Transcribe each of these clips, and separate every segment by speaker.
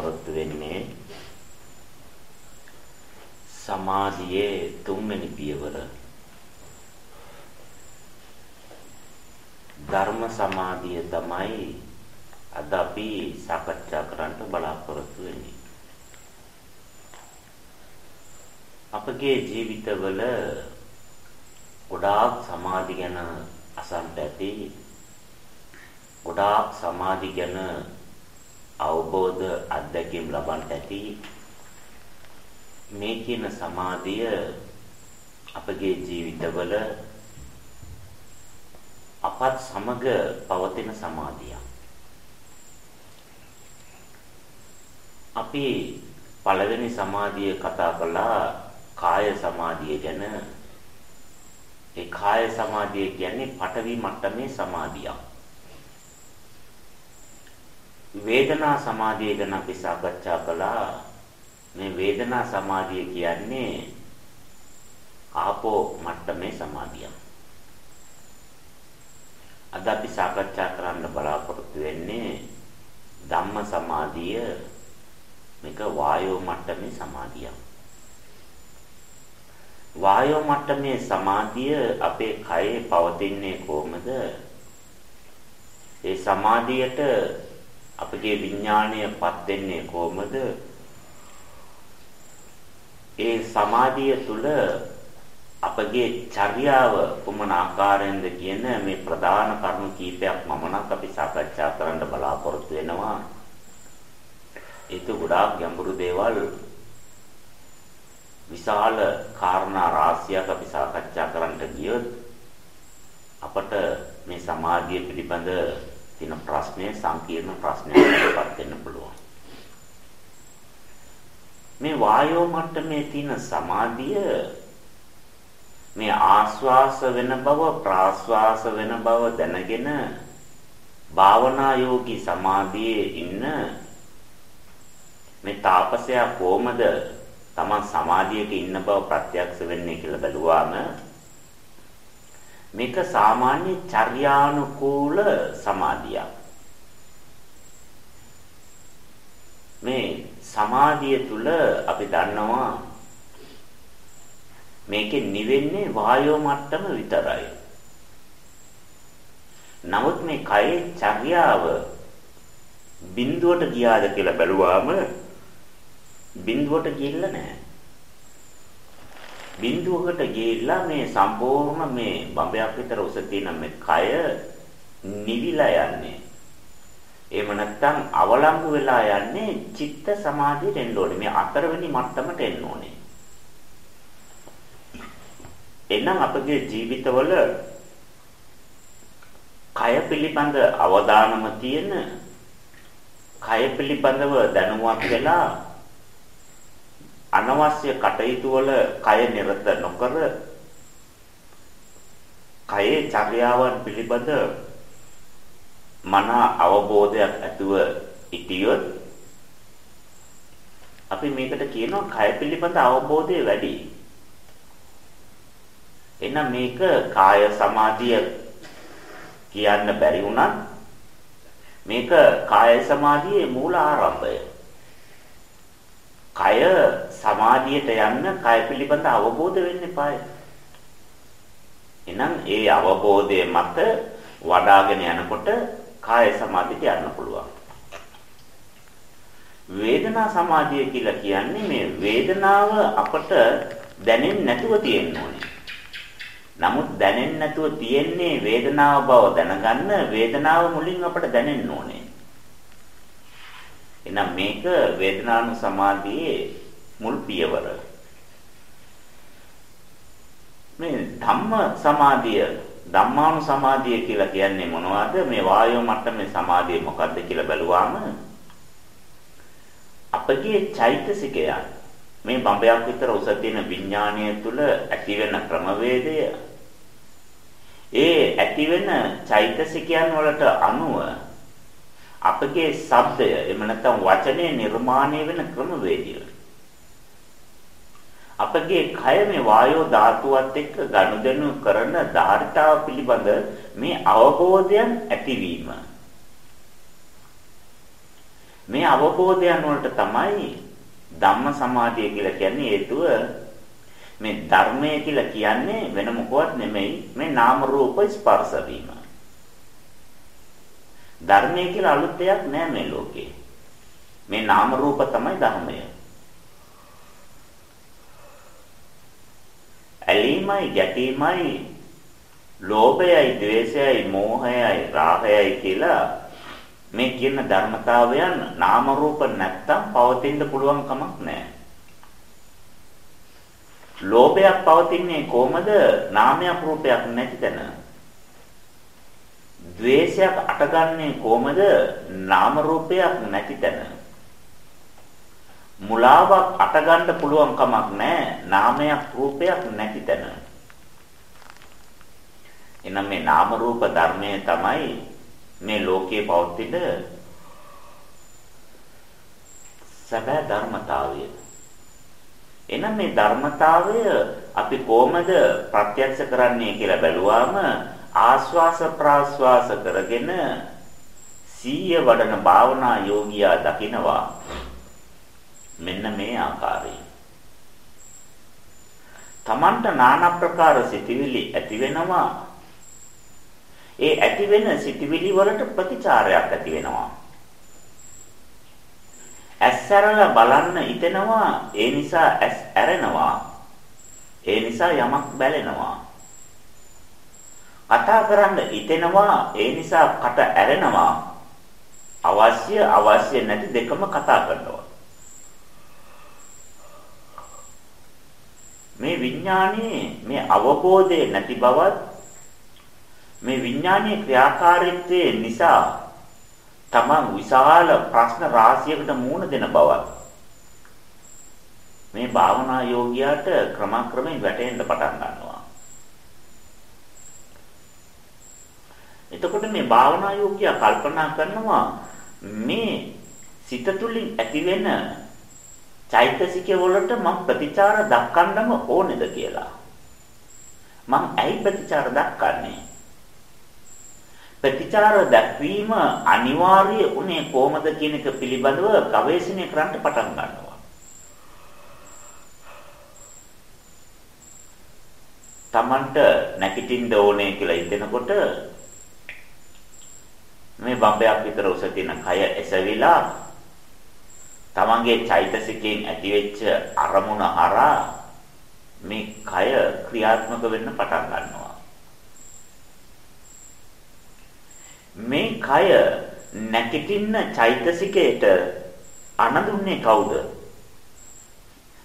Speaker 1: බලාපොරොත්තු වෙන්නේ සමාධියේ තුන්වෙනි පියවර. ධර්ම සමාධිය තමයි අද අපි සාකච්ඡා කරන්න බලාපොරොත්තු වෙන්නේ. අපගේ ජීවිතවල ගොඩාක් සමාධි ගැන අසන්ට ඇති ගොඩාක් සමාධි ගැන අවබෝධ අත්දැකීම් ලබන්නට ඇති මේ කියන සමාධිය අපගේ ජීවිතවල අපත් සමග පවතින සමාධියක්. අපි පළවෙනි සමාධිය කතා කළා කාය සමාධිය ගැන ඒ කාය සමාධිය කියන්නේ පඨවි මට්ටමේ සමාධියක්. වේදනා සමාධිය ගැන අපි සාකච්ඡා කළා. මේ වේදනා සමාධිය කියන්නේ ආපෝ මට්ටමේ සමාධියක්. අද අපි සාකච්ඡා කරන්න බලාපොරොත්තු වෙන්නේ ධම්ම සමාධිය මේක වායෝ මට්ටමේ සමාධියක්. වායෝ මට්ටමේ සමාධිය අපේ කයේ පවතින්නේ කොහොමද? ඒ සමාධියට අපගේ විඥාණයපත් වෙන්නේ කොහොමද? ඒ සමාධිය තුල අපගේ චර්යාව කුමන ආකාරයෙන්ද කියන මේ ප්‍රධාන කරුණු කීපයක් මම නම් අපි සාකච්ඡා කරන්න බලාපොරොත්තු වෙනවා. ඒක ගොඩාක් ගැඹුරු දේවල් විශාල කාරණා රාශියක් අපි සාකච්ඡා කරන්න ගියොත් අපට මේ සමාධිය පිළිබඳ තියෙන ප්‍රශ්නේ සංකීර්ණ ප්‍රශ්නයක්පත් වෙන්න පුළුවන්. මේ වායෝ මට්ටමේ තියෙන සමාධිය මේ ආස්වාස වෙන බව ප්‍රාස්වාස වෙන බව දැනගෙන භාවනා යෝගී සමාධියේ ඉන්න මේ තාපසයා කොහමද Taman සමාධියක ඉන්න බව ප්‍රත්‍යක්ෂ වෙන්නේ කියලා බැලුවාම මේක සාමාන්‍ය චර්යානුකූල සමාධියක්. මේ සමාධිය තුල අපි දන්නවා මේකේ නිවෙන්නේ වායෝ මට්ටම විතරයි. නමුත් මේ කයේ චර්යාව බිඳුවට ගියාද කියලා බැලුවාම බිඳුවට ගිහිල්ලා නැහැ. බිඳුවකට ගිහිල්ලා මේ සම්පූර්ණ මේ බඹයක් විතර උස තියෙන මේ කය නිවිලා යන්නේ. එහෙම නැත්නම් අවලංගු වෙලා යන්නේ චිත්ත සමාධියට එන්න ඕනේ. මේ අතරවෙනි මට්ටමට එන්න ඕනේ. එනම් අපගේ ජීවිතවල කය පිළිබඳ අවධානම තියෙන කය පිළිබඳව දැනුවත් වෙලා අනවශ්‍ය කටයුතු වල කය නිරත නොකර කයේ චර්යාවන් පිළිබඳ මන අවබෝධයක් ඇතුව ඉතියොත් අපි මේකට කියනවා කය පිළිබඳ අවබෝධය වැඩි. එහෙනම් මේක කාය සමාධිය කියන්න බැරි වුණත් මේක කාය සමාධියේ මූල ආරම්භය. කය සමාධියට යන්න කය පිළිබඳ අවබෝධ වෙන්න එපාය. එහෙනම් ඒ අවබෝධය මත වඩාගෙන යනකොට කාය සමාධියට යන්න පුළුවන්. වේදනා සමාධිය කියලා කියන්නේ මේ වේදනාව අපට දැනෙන්නේ නැතුව තියෙන්න ඕනේ. නමුත් දැනෙන්නේ නැතුව තියෙන්නේ වේදනාව බව දැනගන්න වේදනාව මුලින් අපට දැනෙන්න ඕනේ. එහෙනම් මේක වේදනානු සමාධියේ මුල් පියවර. මේ ධම්ම සමාධිය ධම්මානු සමාධිය කියලා කියන්නේ මොනවද? මේ වායෝ මට්ටමේ සමාධිය මොකද්ද කියලා බැලුවාම අපගේ චෛතසිකයන් මේ බඹයක් විතර උස තියෙන විඥාණය තුළ ඇති වෙන ක්‍රමවේදය ඒ ඇති වෙන චෛතසිකයන් වලට අනුව අපගේ ශබ්දය එහෙම නැත්නම් වචනේ නිර්මාණය වෙන ක්‍රමවේදය අපගේ කය මේ වායෝ ධාතුවත් එක්ක ගනුදෙනු කරන ධාරිතාව පිළිබඳ මේ අවබෝධයන් ඇතිවීම මේ අවබෝධයන් වලට තමයි ධම්ම සමාධිය කියලා කියන්නේ හේතුව මේ ධර්මය කියලා කියන්නේ වෙන මොකවත් නෙමෙයි මේ නාම රූප ස්පර්ශ වීම. ධර්මය කියලා අලුත් දෙයක් නෑ මේ ලෝකේ. මේ නාම රූප තමයි ධර්මය. ඇලීමයි ගැටීමයි ලෝභයයි ද්වේෂයයි මෝහයයි රාගයයි කියලා මේ කියන ධර්මතාවයන් නාම රූප නැත්තම් පවතින්න පුළුවන් කමක් නැහැ. ලෝභයක් පවතින්නේ කොහමද? නාමයක් රූපයක් නැති තැන. ද්වේෂයක් අටගන්නේ කොහමද? නාම රූපයක් නැති තැන. මුලාවක් අටගන්න පුළුවන් කමක් නැහැ. නාමයක් රූපයක් නැති තැන. එනම් මේ නාම රූප ධර්මයේ තමයි මේ ලෝකයේ පවතින සැබෑ ධර්මතාවය. එනම් මේ ධර්මතාවය අපි කොහොමද ප්‍රත්‍යක්ෂ කරන්නේ කියලා බැලුවාම ආස්වාස ප්‍රාස්වාස කරගෙන සීය වඩන භාවනා යෝගියා දකිනවා මෙන්න මේ ආකාරයෙන් තමන්ට নানা ප්‍රකාර සිතිවිලි ඇති වෙනවා ඒ ඇති වෙන සිතිවිලි වලට ප්‍රතිචාරයක් ඇති වෙනවා. ඇස් ඇරලා බලන්න හිතෙනවා ඒ නිසා ඇස් ඇරෙනවා. ඒ නිසා යමක් බැලෙනවා. කතා කරන්න හිතෙනවා ඒ නිසා කට ඇරෙනවා. අවශ්‍ය අවශ්‍ය නැති දෙකම කතා කරනවා. මේ විඥානයේ මේ අවබෝධය නැති බවත් මේ විඥානීය ක්‍රියාකාරීත්වයේ නිසා තමන් විශාල ප්‍රශ්න රාශියකට මුහුණ දෙන බවත් මේ භාවනා යෝගියාට ක්‍රමක්‍රමයෙන් වැටෙන්න පටන් ගන්නවා. එතකොට මේ භාවනා යෝගියා කල්පනා කරනවා මේ සිත තුළින් ඇතිවෙන චෛතසික වලට මම ප්‍රතිචාර දක්වන්නම ඕනේද කියලා. මම ඇයි ප්‍රතිචාර දක්වන්නේ? ප්‍රතිචාර දැක්වීම අනිවාර්ය උනේ කොහොමද කියන එක පිළිබඳව ගවේෂණය කරන්න පටන් ගන්නවා. Tamanට නැගිටින්න ඕනේ කියලා හිතෙනකොට මේ බම්බයක් විතර උස තියෙන කය එසවිලා Tamanගේ චෛතසිකයෙන් ඇතිවෙච්ච අරමුණ හරහා මේ කය ක්‍රියාත්මක වෙන්න පටන් ගන්නවා. මේ කය නැකිටින්න චෛතසිකයට අනඳුන්නේ කවුද?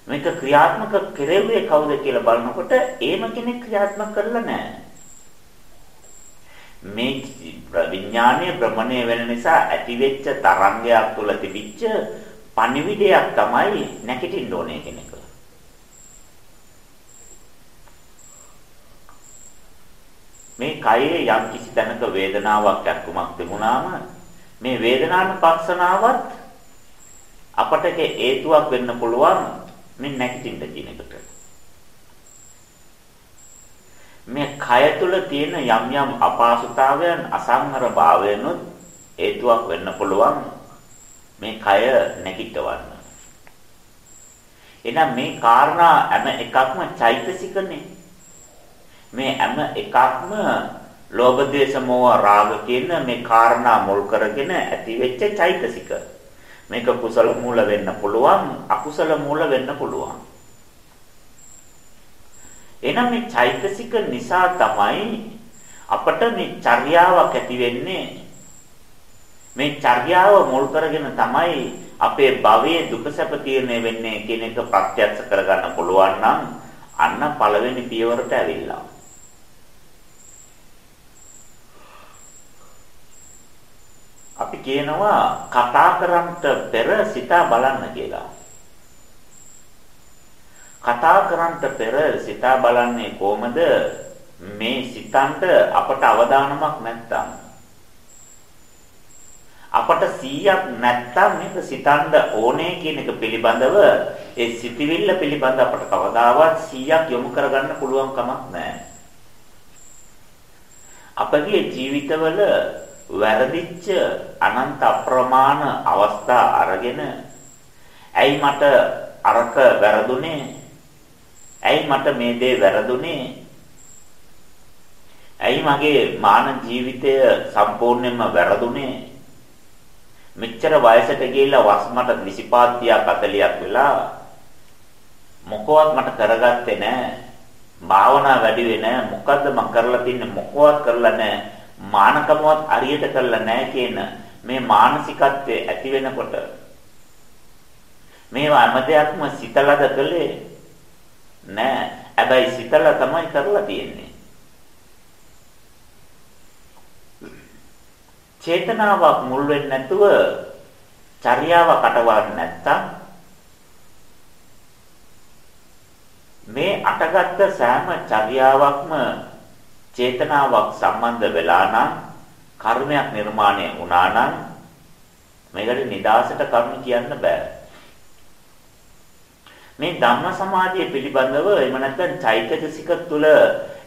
Speaker 1: මේක ක්‍රියාත්මක කෙරෙව්වේ කවුද කියලා බලනකොට ඒම කෙනෙක් ක්‍රියාත්මක කරලා නැහැ. මේ විඥානීය භ්‍රමණය වෙන නිසා ඇතිවෙච්ච තරංගයක් තුළ තිබිච්ච පණිවිඩයක් තමයි නැකිටින්න ඕනේ කෙනෙක්. මේ කයේ යම් කිසි තැනක වේදනාවක් ඇක්කුමක් තිබුණාම මේ වේදනානුපස්සනාවත් අපට හේතුවක් වෙන්න පුළුවන් මේ නැගිටින්න කියන එකට. මේ කය තුල තියෙන යම් යම් අපහසුතාවයන් අසංහර භාවයනොත් හේතුවක් වෙන්න පුළුවන් මේ කය නැගිටවන්න. එහෙනම් මේ කාරණා හැම එකක්ම චෛතසිකනේ. මේ හැම එකක්ම ලෝභ දේශ මොහ රාග කියන මේ කාරණා මුල් කරගෙන ඇති වෙච්ච චෛතසික. මේක කුසල මූල වෙන්න පුළුවන් අකුසල මූල වෙන්න පුළුවන්. එහෙනම් මේ චෛතසික නිසා තමයි අපට මේ චර්යාවක් ඇති වෙන්නේ. මේ චර්යාව මුල් කරගෙන තමයි අපේ භවයේ දුක සැප තීරණය වෙන්නේ කියන එක ප්‍රත්‍යක්ෂ කරගන්න පුළුවන් නම් අන්න පළවෙනි පියවරට ඇවිල්ලා. අපි කියනවා කතා කරන්නට පෙර සිතා බලන්න කියලා. කතා කරන්නට පෙර සිතා බලන්නේ කොහමද? මේ සිතන්ට අපට අවධානමක් නැත්තම් අපට 100ක් නැත්තම් මේක සිතන්න ඕනේ කියන එක පිළිබඳව ඒ සිතිවිල්ල පිළිබඳ අපට කවදාවත් 100ක් යොමු කරගන්න පුළුවන් කමක් නැහැ. අපගේ ජීවිතවල වැරදිච්ච අනන්ත අප්‍රමාණ අවස්ථා අරගෙන ඇයි මට අරක වැරදුනේ? ඇයි මට මේ දේ වැරදුනේ? ඇයි මගේ මාන ජීවිතය සම්පූර්ණයෙන්ම වැරදුනේ? මෙච්චර වයසට ගිහිල්ලා වස්මට 25 40ක් වෙලා මොකවත් මට කරගත්තේ නැහැ. භාවනා වැඩි වෙන්නේ නැහැ. මොකද්ද මම කරලා තින්නේ මොකවත් කරලා නැහැ. මානකමවත් අරියට කරලා නැහැ කියන මේ මානසිකත්වයේ ඇති වෙනකොට මේවා හැම දෙයක්ම සිතලද කළේ නෑ. හැබැයි සිතලා තමයි කරලා තියෙන්නේ. චේතනාවක් මුල් වෙන්නේ නැතුව චර්යාව කටවන්නේ නැත්තම් මේ අටගත්ත සෑම චර්යාවක්ම චේතනාවක් සම්බන්ධ වෙලා නම් කර්මයක් නිර්මාණය වුණා නම් මේකට නිදාසට කරුණු කියන්න බෑ. මේ ධම්ම සමාධිය පිළිබඳව එහෙම නැත්නම් චෛතසික තුළ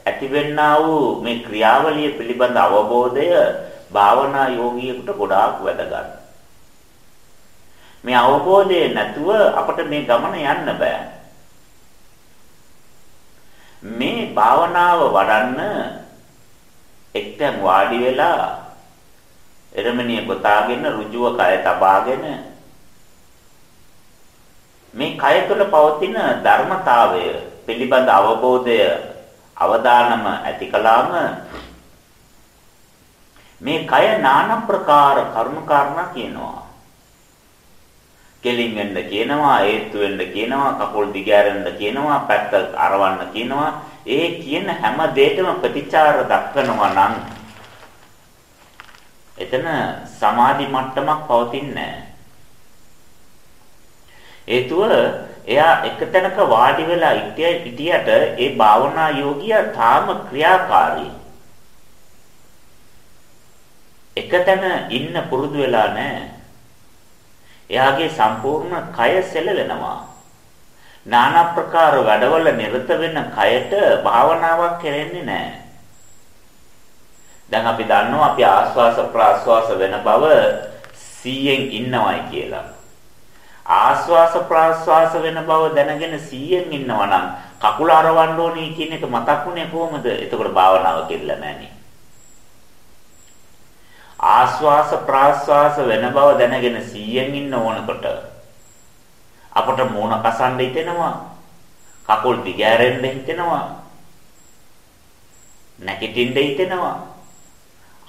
Speaker 1: ඇතිවෙන්නා වූ මේ ක්‍රියාවලිය පිළිබඳ අවබෝධය භාවනා යෝගියෙකුට ගොඩාක් වැදගත්. මේ අවබෝධය නැතුව අපිට මේ ගමන යන්න බෑ. මේ භාවනාව වඩන්න එක්තෙන් වාඩි වෙලා එරමණිය ගොතාගෙන ඍජුව කය තබාගෙන මේ කය තුළ පවතින ධර්මතාවය පිළිබඳ අවබෝධය අවදානම ඇති කළාම මේ කය নানা ප්‍රකාර කරුණු කාරණා කියනවා. කෙලින් වෙන්න කියනවා, ඒත්තු වෙන්න කියනවා, කකුල් දිගෑරෙන්න කියනවා, පැත්ත අරවන්න කියනවා. ඒ කියන හැම දෙයකම ප්‍රතිචාර දක්වනවා නම් එතන සමාධි මට්ටමක් පවතින්නේ හේතුව එයා එකතැනක වාඩි වෙලා හිටියට ඒ භාවනා යෝගියා තාම ක්‍රියාකාරී එකතැන ඉන්න පුරුදු වෙලා නැහැ. එයාගේ සම්පූර්ණ කය සෙලවෙනවා. নানা ප්‍රකාර වැඩවල නිරත වෙන කයට භාවනාවක් කරෙන්නේ නැහැ. දැන් අපි දන්නවා අපි ආස්වාස ප්‍රාස්වාස වෙන බව 100න් ඉන්නවයි කියලා. ආස්වාස ප්‍රාස්වාස වෙන බව දැනගෙන 100න් ඉන්නවා නම් කකුල අරවන්න ඕනේ කියන එක මතක්ුනේ කොහොමද? එතකොට භාවනාව කෙරෙලා නැහනේ. ආස්වාස ප්‍රාස්වාස වෙන බව දැනගෙන 100න් ඉන්න ඕනකොට අපට මූණ කසන්න හිතෙනවා කකුල් දිගෑරෙන්න හිතෙනවා නැගිටින්න හිතෙනවා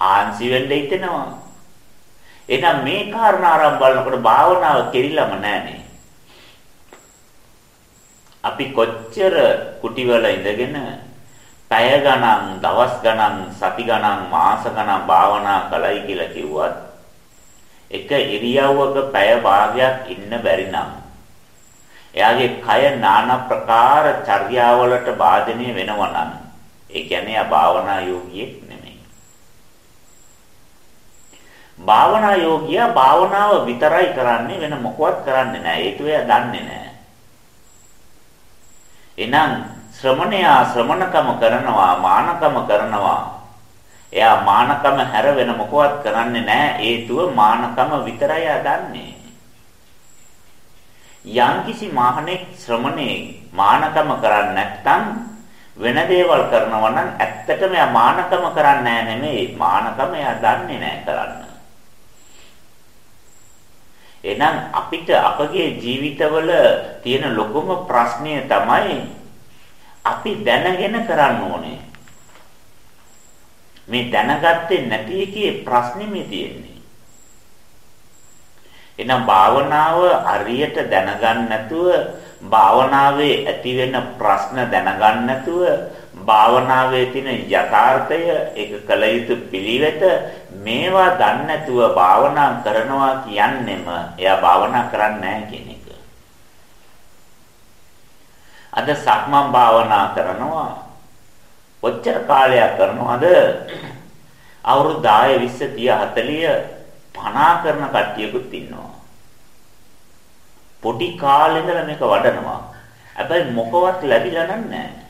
Speaker 1: ආන්සි වෙන්න හිතෙනවා එහෙනම් මේ කාරණා ආරම්භ බලනකොට භාවනාව කෙරිලම නැහනේ. අපි කොච්චර කුටිවල ඉඳගෙන පැය ගණන්, දවස් ගණන්, සති ගණන්, මාස ගණන් භාවනා කළයි කියලා කිව්වත් එක ඉරියව්වක පැය භාගයක් ඉන්න බැරි නම් එයාගේ කය নানা ප්‍රකාර චර්යාවලට බාධනය වෙනවා නම් ඒ කියන්නේ ආ භාවනා යෝගියෙක් නෙමෙයි. භාවනා යෝගියා භාවනාව විතරයි කරන්නේ වෙන මොකවත් කරන්නේ නැහැ. ඒක එයා දන්නේ නැහැ. එහෙනම් ශ්‍රමණයා ශ්‍රමණකම කරනවා මානකම කරනවා. එයා මානකම හැර වෙන මොකවත් කරන්නේ නැහැ. හේතුව මානකම විතරයි අදන්නේ. යම්කිසි මහණෙක් ශ්‍රමණේ මානකම කරන්නේ නැත්නම් වෙන දේවල් කරනවා නම් ඇත්තටම එයා මානකම කරන්නේ නෙමෙයි මානකම එයා දන්නේ නැහැ කරන්න. එහෙනම් අපිට අපගේ ජීවිතවල තියෙන ලොකුම ප්‍රශ්නය තමයි අපි දැනගෙන කරන්න ඕනේ. මේ දැනගත්තේ නැති එකේ ප්‍රශ්නේ මේ තියෙන්නේ. එහෙනම් භාවනාව හරියට දැනගන්න නැතුව භාවනාවේ ඇති වෙන ප්‍රශ්න දැනගන්න නැතුව භාවනාවේ තියෙන යථාර්ථය ඒක කල යුතු පිළිවෙත මේවා දන්නේ නැතුව භාවනා කරනවා කියන්නෙම එයා භාවනා කරන්නේ නැහැ කියන එක. අද සක්මන් භාවනා කරනවා ඔච්චර කාලයක් කරනවාද අවුරුදු 10 20 30 40 50 කරන කට්ටියකුත් ඉන්නවා. පොඩි කාලේ ඉඳලා මේක වඩනවා. හැබැයි මොකවත් ලැබිලා නැහැ.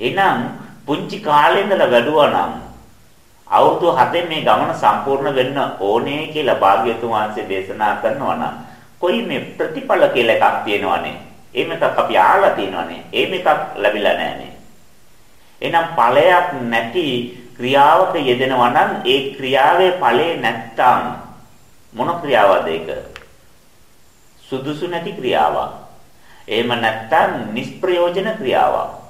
Speaker 1: එහෙනම් පුංචි කාලේ ඉඳලා වැඩුවා නම් අවුරුදු 7 මේ ගමන සම්පූර්ණ වෙන්න ඕනේ කියලා භාග්‍යතුන් වහන්සේ දේශනා කරනවා නම් කොයි මේ ප්‍රතිඵල කියලා එකක් තියෙනවනේ. එහෙම එකක් අපි ආලා තියෙනවනේ. එහෙම එකක් ලැබිලා නැහනේ. එහෙනම් ඵලයක් නැති ක්‍රියාවක යෙදෙනවා නම් ඒ ක්‍රියාවේ ඵලේ නැත්තම් මොන ක්‍රියාවද ඒක? සුදුසු නැති ක්‍රියාවක්. එහෙම නැත්තම් නිෂ්ප්‍රයෝජන ක්‍රියාවක්.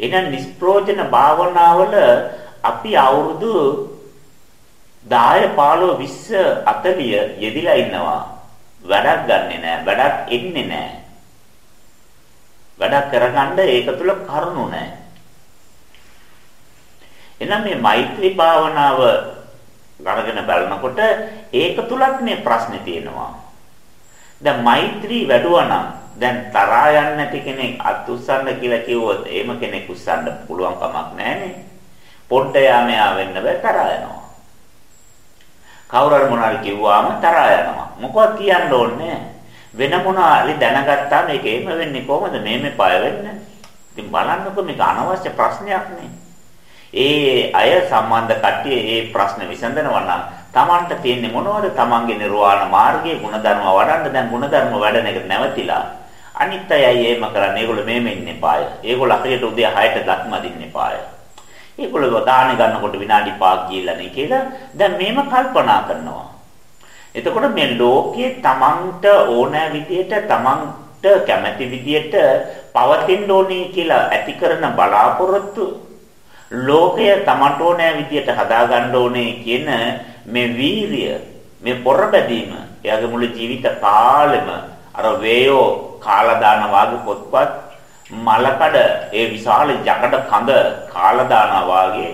Speaker 1: එහෙනම් නිෂ්ප්‍රයෝජන භාවනාවල අපි අවුරුදු 10 15 20 40 යෙදිලා ඉන්නවා. වැඩක් ගන්නෙ නෑ. වැඩක් එන්නේ නෑ. වැඩක් කරගන්න ඒක තුල කරුණු නෑ. එහෙනම් මේ මෛත්‍රී භාවනාව අරගෙන බලනකොට ඒක තුලත් මේ ප්‍රශ්නේ තියෙනවා. දැන් මෛත්‍රී වැඩුවා නම් දැන් තරහා යන්නේ නැති කෙනෙක් අත් උස්සන්න කියලා කිව්වොත් එහෙම කෙනෙක් උස්සන්න පුළුවන් කමක් නැහැනේ. පොඩ්ඩ යාමයා වෙන්න බෑ තරහා යනවා. කවුරු හරි මොනාරි කිව්වාම තරහා යනවා. මොකවත් කියන්න ඕනේ වෙන මොනාරි දැනගත්තාම ඒක එහෙම වෙන්නේ කොහොමද මේ මේ පය වෙන්නේ? ඉතින් බලන්නකො මේක අනවශ්‍ය ප්‍රශ්නයක් නේ. ඒ අය සම්බන්ධ කට්ටිය ඒ ප්‍රශ්න විසඳනවා නම් Tamanට තියෙන්නේ මොනවද? Tamanගේ නිර්වාණ මාර්ගයේ ಗುಣධර්ම වඩන්න දැන් ಗುಣධර්ම වැඩන එක නැවතිලා අනිත් අයයි එහෙම කරන්නේ. ඒගොල්ලෝ මෙහෙම ඉන්නේ පාය. ඒගොල්ලෝ හරියට උදේ 6ට දක්ම දින්නේ පාය. ඒගොල්ලෝ දාන ගන්නකොට විනාඩි 5ක් ගිහිල්ලානේ කියලා දැන් මේම කල්පනා කරනවා. එතකොට මේ ලෝකයේ Tamanට ඕන විදියට Tamanට කැමති විදියට පවතින්න ඕනේ කියලා ඇති කරන බලාපොරොත්තු ලෝකය Tamanට ඕන විදියට හදාගන්න ඕනේ කියන මේ වීරිය මේ පොරබැදීම එයාගේ මුළු ජීවිත කාලෙම අර වේයෝ කාලා දාන වාගේ පොත්පත් මලකඩ ඒ විශාල යකඩ කඳ කාලා දානවා වාගේ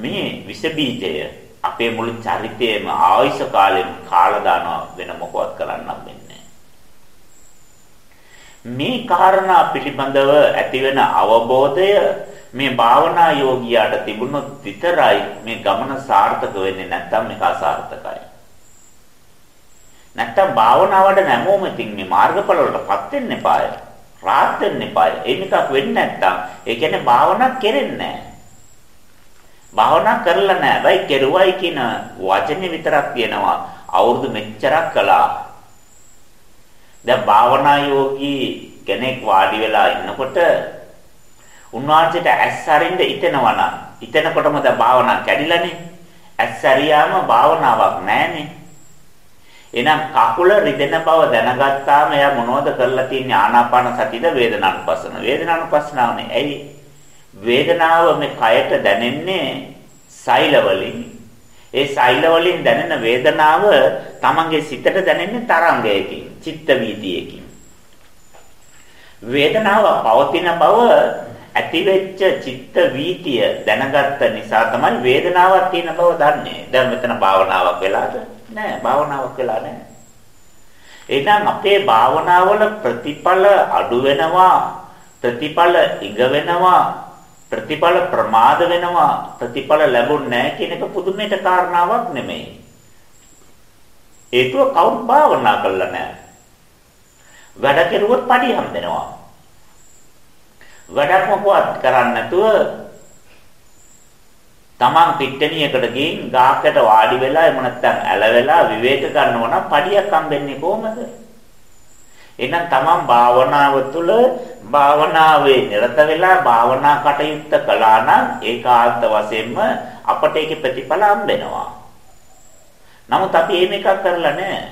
Speaker 1: මේ විස බීජය අපේ මුළු චරිතයේම ආයුෂ කාලෙම කාලා දානවා වෙන මොකවත් කරන්නත් වෙන්නේ මේ කාරණා පිළිබඳව ඇතිවෙන අවබෝධය මේ භාවනා යෝගියාට තිබුණොත් විතරයි මේ ගමන සාර්ථක වෙන්නේ නැත්නම් මේක අසාර්ථකයි. නැත්නම් භාවනාවට නැමෝම ඉතින් මේ මාර්ගඵල වලටපත් වෙන්න එපාය. රාත් වෙන්න එපාය. ඒ නිකක් වෙන්නේ නැත්නම් ඒ කියන්නේ භාවනා කෙරෙන්නේ නැහැ. භාවනා කරලා නැහැ. බයි කෙරුවයි කියන වචනේ විතරක් කියනවා. අවුරුදු මෙච්චරක් කළා. දැන් භාවනා යෝගී කෙනෙක් වාඩි වෙලා ඉන්නකොට උන්වහන්සේට ඇස් අරින්න ඉතෙනවා නම් ඉතෙනකොටම දැන් භාවනා කැඩිලානේ. ඇස් අරියාම භාවනාවක් නැහනේ. එහෙනම් කකුල රිදෙන බව දැනගත්තාම එයා මොනවද කරලා තියන්නේ ආනාපාන සතියද වේදනානුපස්සන? වේදනානුපස්සනාවනේ. ඇයි? වේදනාව මේ කයට දැනෙන්නේ සෛල වලින් ඒ සෛල වලින් දැනෙන වේදනාව තමන්ගේ සිතට දැනෙන්නේ තරංගයකින් චිත්ත වීතියකින්. වේදනාව පවතින බව ඇතිවෙච්ච චිත්ත වීතිය දැනගත්ත නිසා තමයි වේදනාවක් තියෙන බව දන්නේ. දැන් මෙතන භාවනාවක් වෙලාද? නෑ භාවනාවක් වෙලා නෑ. එහෙනම් අපේ භාවනාවල ප්‍රතිඵල අඩු වෙනවා ප්‍රතිඵල ඉඟ වෙනවා ප්‍රතිඵල ප්‍රමාද වෙනවා ප්‍රතිඵල ලැබුණ නැහැ කියන එක පුදුමයට කාරණාවක් නෙමෙයි. ඒකව කවුරු භාවනා කළා නැහැ. වැඩ කෙරුවොත් පඩි හම්බෙනවා. වැඩක් මොකවත් කරන්නේ නැතුව Taman පිට්ටනියකට ගිහින් ගාකට වාඩි වෙලා එහෙම නැත්නම් ඇල වෙලා විවේක ගන්නවා නම් පඩියක් හම්බෙන්නේ කොහමද? එහෙනම් Taman භාවනාව තුළ භාවනාවේ නිරත වෙලා භාවනා කටයුත්ත කළා නම් ඒකාන්ත වශයෙන්ම අපට ඒකේ ප්‍රතිඵල හම්බෙනවා. නමුත් අපි එහෙම එකක් කරලා නැහැ.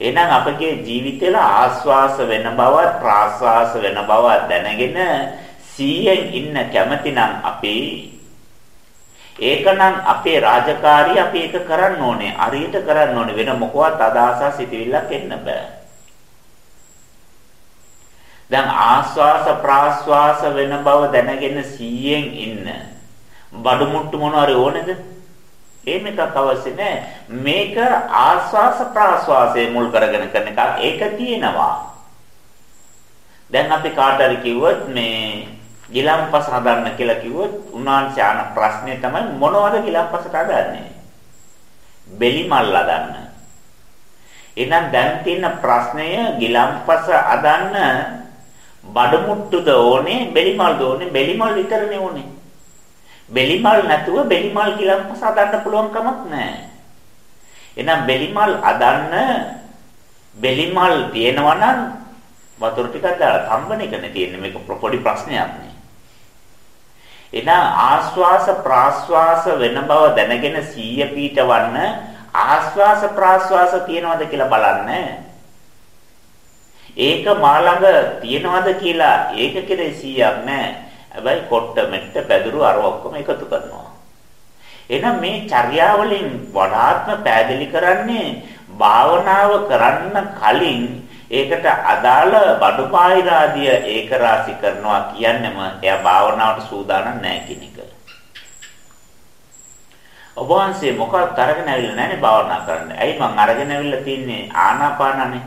Speaker 1: එහෙනම් අපගේ ජීවිතේල ආස්වාස වෙන බව ප්‍රාස්වාස වෙන බව දැනගෙන සීයෙන් ඉන්න කැමති නම් අපි ඒකනම් අපේ රාජකාරිය අපි ඒක කරන්න ඕනේ. අරියට කරන්න ඕනේ. වෙන මොකවත් අදහසක් සිටිවිල්ලක් එන්න බෑ. දැන් ආස්වාස ප්‍රාස්වාස වෙන බව දැනගෙන 100න් ඉන්න. බඩු මුට්ටු මොනවාරි ඕනේද? එහෙම එකක් අවශ්‍ය නැහැ. මේක ආස්වාස ප්‍රාස්වාසයේ මුල් කරගෙන කරන එකක්. ඒක තියෙනවා. දැන් අපි කාට හරි කිව්වොත් මේ ගිලම්පස හදන්න කියලා කිව්වොත් උන්වහන්සේ අහන ප්‍රශ්නේ තමයි මොනවද ගිලම්පසට හදන්නේ? බෙලි මල් හදන්න. එහෙනම් දැන් තියෙන ප්‍රශ්නය ගිලම්පස හදන්න බඩ මුට්ටුද ඕනේ බෙලි මල්ද ඕනේ බෙලි මල් විතරනේ ඕනේ. බෙලිමල් නැතුව බෙලිමල් ගිලම්පස අදන්න පුළුවන් කමක් නැහැ. එහෙනම් බෙලිමල් අදන්න බෙලිමල් තියෙනවා නම් වතුර ටිකක් දාලා තම්බන එකනේ තියෙන්නේ මේක පොඩි ප්‍රශ්නයක් නේ. එහෙනම් ආස්වාස ප්‍රාස්වාස වෙන බව දැනගෙන සීය පීඨවන්න ආස්වාස ප්‍රාස්වාස තියෙනවද කියලා බලන්න. ඒක මා ළඟ තියෙනවද කියලා ඒක කෙරේ සීයක් නැහැ. හැබැයි කොට්ට මෙට්ට පැදුරු අර ඔක්කොම එකතු කරනවා. එහෙනම් මේ චර්යාවලින් වඩාත්ම පැහැදිලි කරන්නේ භාවනාව කරන්න කලින් ඒකට අදාළ බඩුපායිර ආදිය ඒක රාශි කරනවා කියන්නේම එයා භාවනාවට සූදානම් නැහැ කියන එක. ඔබ වහන්සේ මොකක්ද අරගෙන ඇවිල්ලා නැනේ භාවනා කරන්න. ඇයි මං අරගෙන ඇවිල්ලා තින්නේ ආනාපානනේ.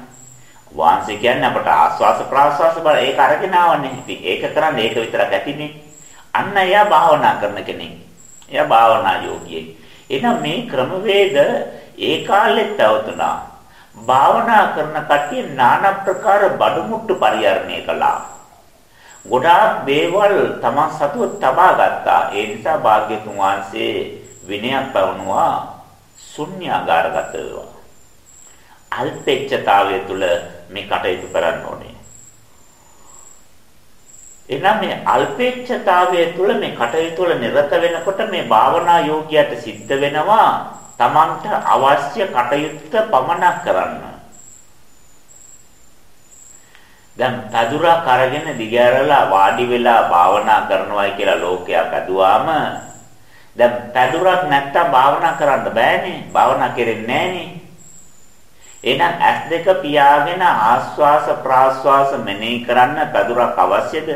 Speaker 1: වාංශය කියන්නේ අපට ආස්වාස ප්‍රාස්වාස බල ඒක අරගෙන ආවනේ. ඉතින් ඒක කරන්නේ ඒක විතරක් ඇතිනේ. අන්න එයා භාවනා කරන කෙනෙක්. එයා භාවනා යෝගියෙක්. එහෙනම් මේ ක්‍රමවේද ඒ කාලෙත් පැවතුණා. භාවනා කරන කට්ටිය নানা ප්‍රකාර බඩමුට්ටු පරිහරණය කළා. ගොඩාක් දේවල් තමන් සතුව තබා ගත්තා. ඒ නිසා භාග්‍යතුන් වහන්සේ විනයක් පවුණුවා ශුන්‍යාගාරගත වේවා. අල්පෙච්ඡතාවය තුළ මේ කටයුතු කරන්න ඕනේ. එනම් මේ අල්පේච්ඡතාවය තුළ මේ කටයුතු වල නිරත වෙනකොට මේ භාවනා යෝගියට සිද්ධ වෙනවා Tamanට අවශ්‍ය කටයුත්ත පමණක් කරන්න. දැන් පැදුරක් අරගෙන දිගහැරලා වාඩි වෙලා භාවනා කරනවායි කියලා ලෝකයක් අදුවාම දැන් පැදුරක් නැත්තම් භාවනා කරන්න බෑනේ. භාවනා කෙරෙන්නේ නෑනේ. එහෙනම් ඇස් දෙක පියාගෙන ආස්වාස ප්‍රාස්වාස මෙනෙහි කරන්න පැදුරක් අවශ්‍යද?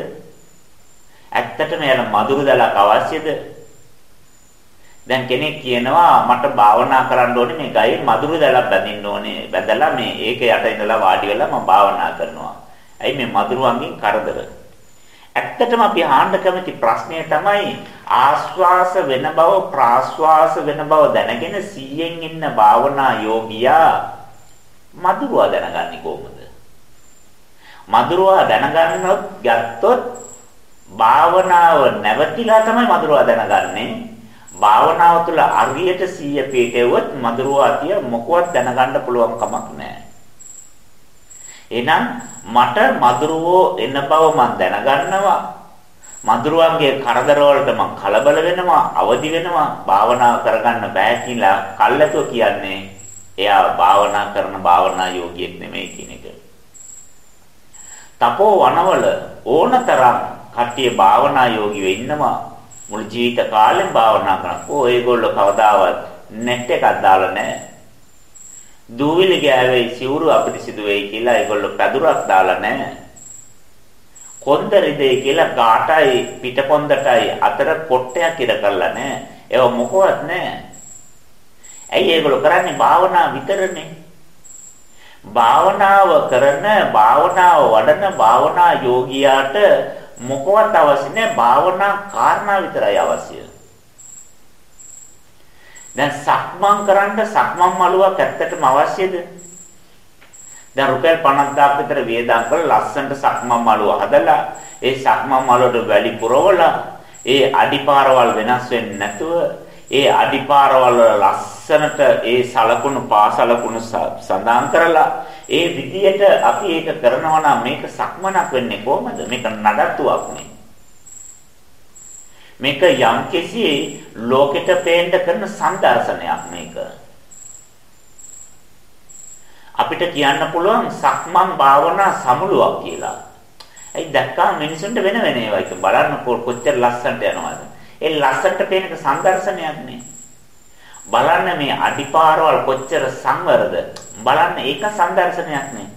Speaker 1: ඇත්තටම යන මధుර දලක් අවශ්‍යද? දැන් කෙනෙක් කියනවා මට භාවනා කරන්න ඕනේ මේ ගහේ මදුරු දැලක් බැඳින්න ඕනේ. බැඳලා මේ ඒක යට ඉඳලා වාඩි වෙලා මම භාවනා කරනවා. ඇයි මේ මදුරුවන්ගෙන් කරදර? ඇත්තටම අපි ආන්න කැමති ප්‍රශ්නය තමයි ආස්වාස වෙන බව ප්‍රාස්වාස වෙන බව දැනගෙන 100න් ඉන්න භාවනා යෝගියා මදුරුවා දැනගන්නේ කොහොමද? මදුරුවා දැනගන්නොත් ගත්තොත් භාවනාව නැවතිලා තමයි මදුරුවා දැනගන්නේ. භාවනාව තුළ අරියට 100 පිටෙවොත් මధుරෝ අතිය මොකවත් දැනගන්න පුළුවන් කමක් නැහැ. එහෙනම් මට මధుරෝ එන බව මම දැනගන්නවා. මధుරවන්ගේ කරදර වලට මම කලබල වෙනවා, අවදි වෙනවා, භාවනා කරගන්න බෑ කියලා කල්ැතුව කියන්නේ එයා භාවනා කරන භාවනා යෝගියෙක් නෙමෙයි කියන එක. තපෝ වනවල ඕනතරම් කට්ටිය භාවනා යෝගිව ඉන්නවා. මුළු ජීවිත කාලෙම භාවනා කරනවා. ඒගොල්ලෝ කවදාවත් net එකක් දාලා නැහැ. දූවිලි ගෑවේ සිවුරු අපිරිසිදු වෙයි කියලා ඒගොල්ලෝ පැදුරක් දාලා නැහැ. කොන්දරි දෙයි කියලා ගාටයි පිටකොන්දටයි අතර පොට්ටයක් ඉර කරලා නැහැ. ඒව මොකවත් නැහැ. ඇයි ඒගොල්ලෝ කරන්නේ භාවනා විතරනේ. භාවනාව කරන භාවනාව වඩන භාවනා යෝගියාට මොකවත් අවශ්‍ය නැහැ භාවනා කාරණා විතරයි අවශ්‍ය. දැන් සක්මන් කරන්න සක්මන් මළුවක් ඇත්තටම අවශ්‍යද? දැන් රුපියල් 50000ක් විතර වියදම් කරලා ලස්සනට සක්මන් මළුව හදලා ඒ සක්මන් මළුවට වැලි පුරවලා ඒ අඩිපාරවල් වෙනස් වෙන්නේ නැතුව ඒ අඩිපාරවල ලස්සනට ඒ සලකුණු පාසලකුණු සඳහන් කරලා ඒ විදියට අපි ඒක කරනවා නම් මේක සක්මනක් වෙන්නේ කොහමද? මේක නඩත්තුවක් නේ. මේක යම්කිසි ලෝකෙට පේන්න කරන සංදර්ශනයක් මේක. අපිට කියන්න පුළුවන් සක්මන් භාවනා සමුළුවක් කියලා. ඒ දැක්කා මිනිසුන්ට වෙන වෙන ඒවා එක බලන්න කොච්චර ලස්සනට යනවද? ඒ ලස්සට පේනක සංදර්ශනයක් නේ. බලන්න මේ අඩිපාරවල් කොච්චර සංවරද බලන්න ඒක සංදර්ශනයක් නේ.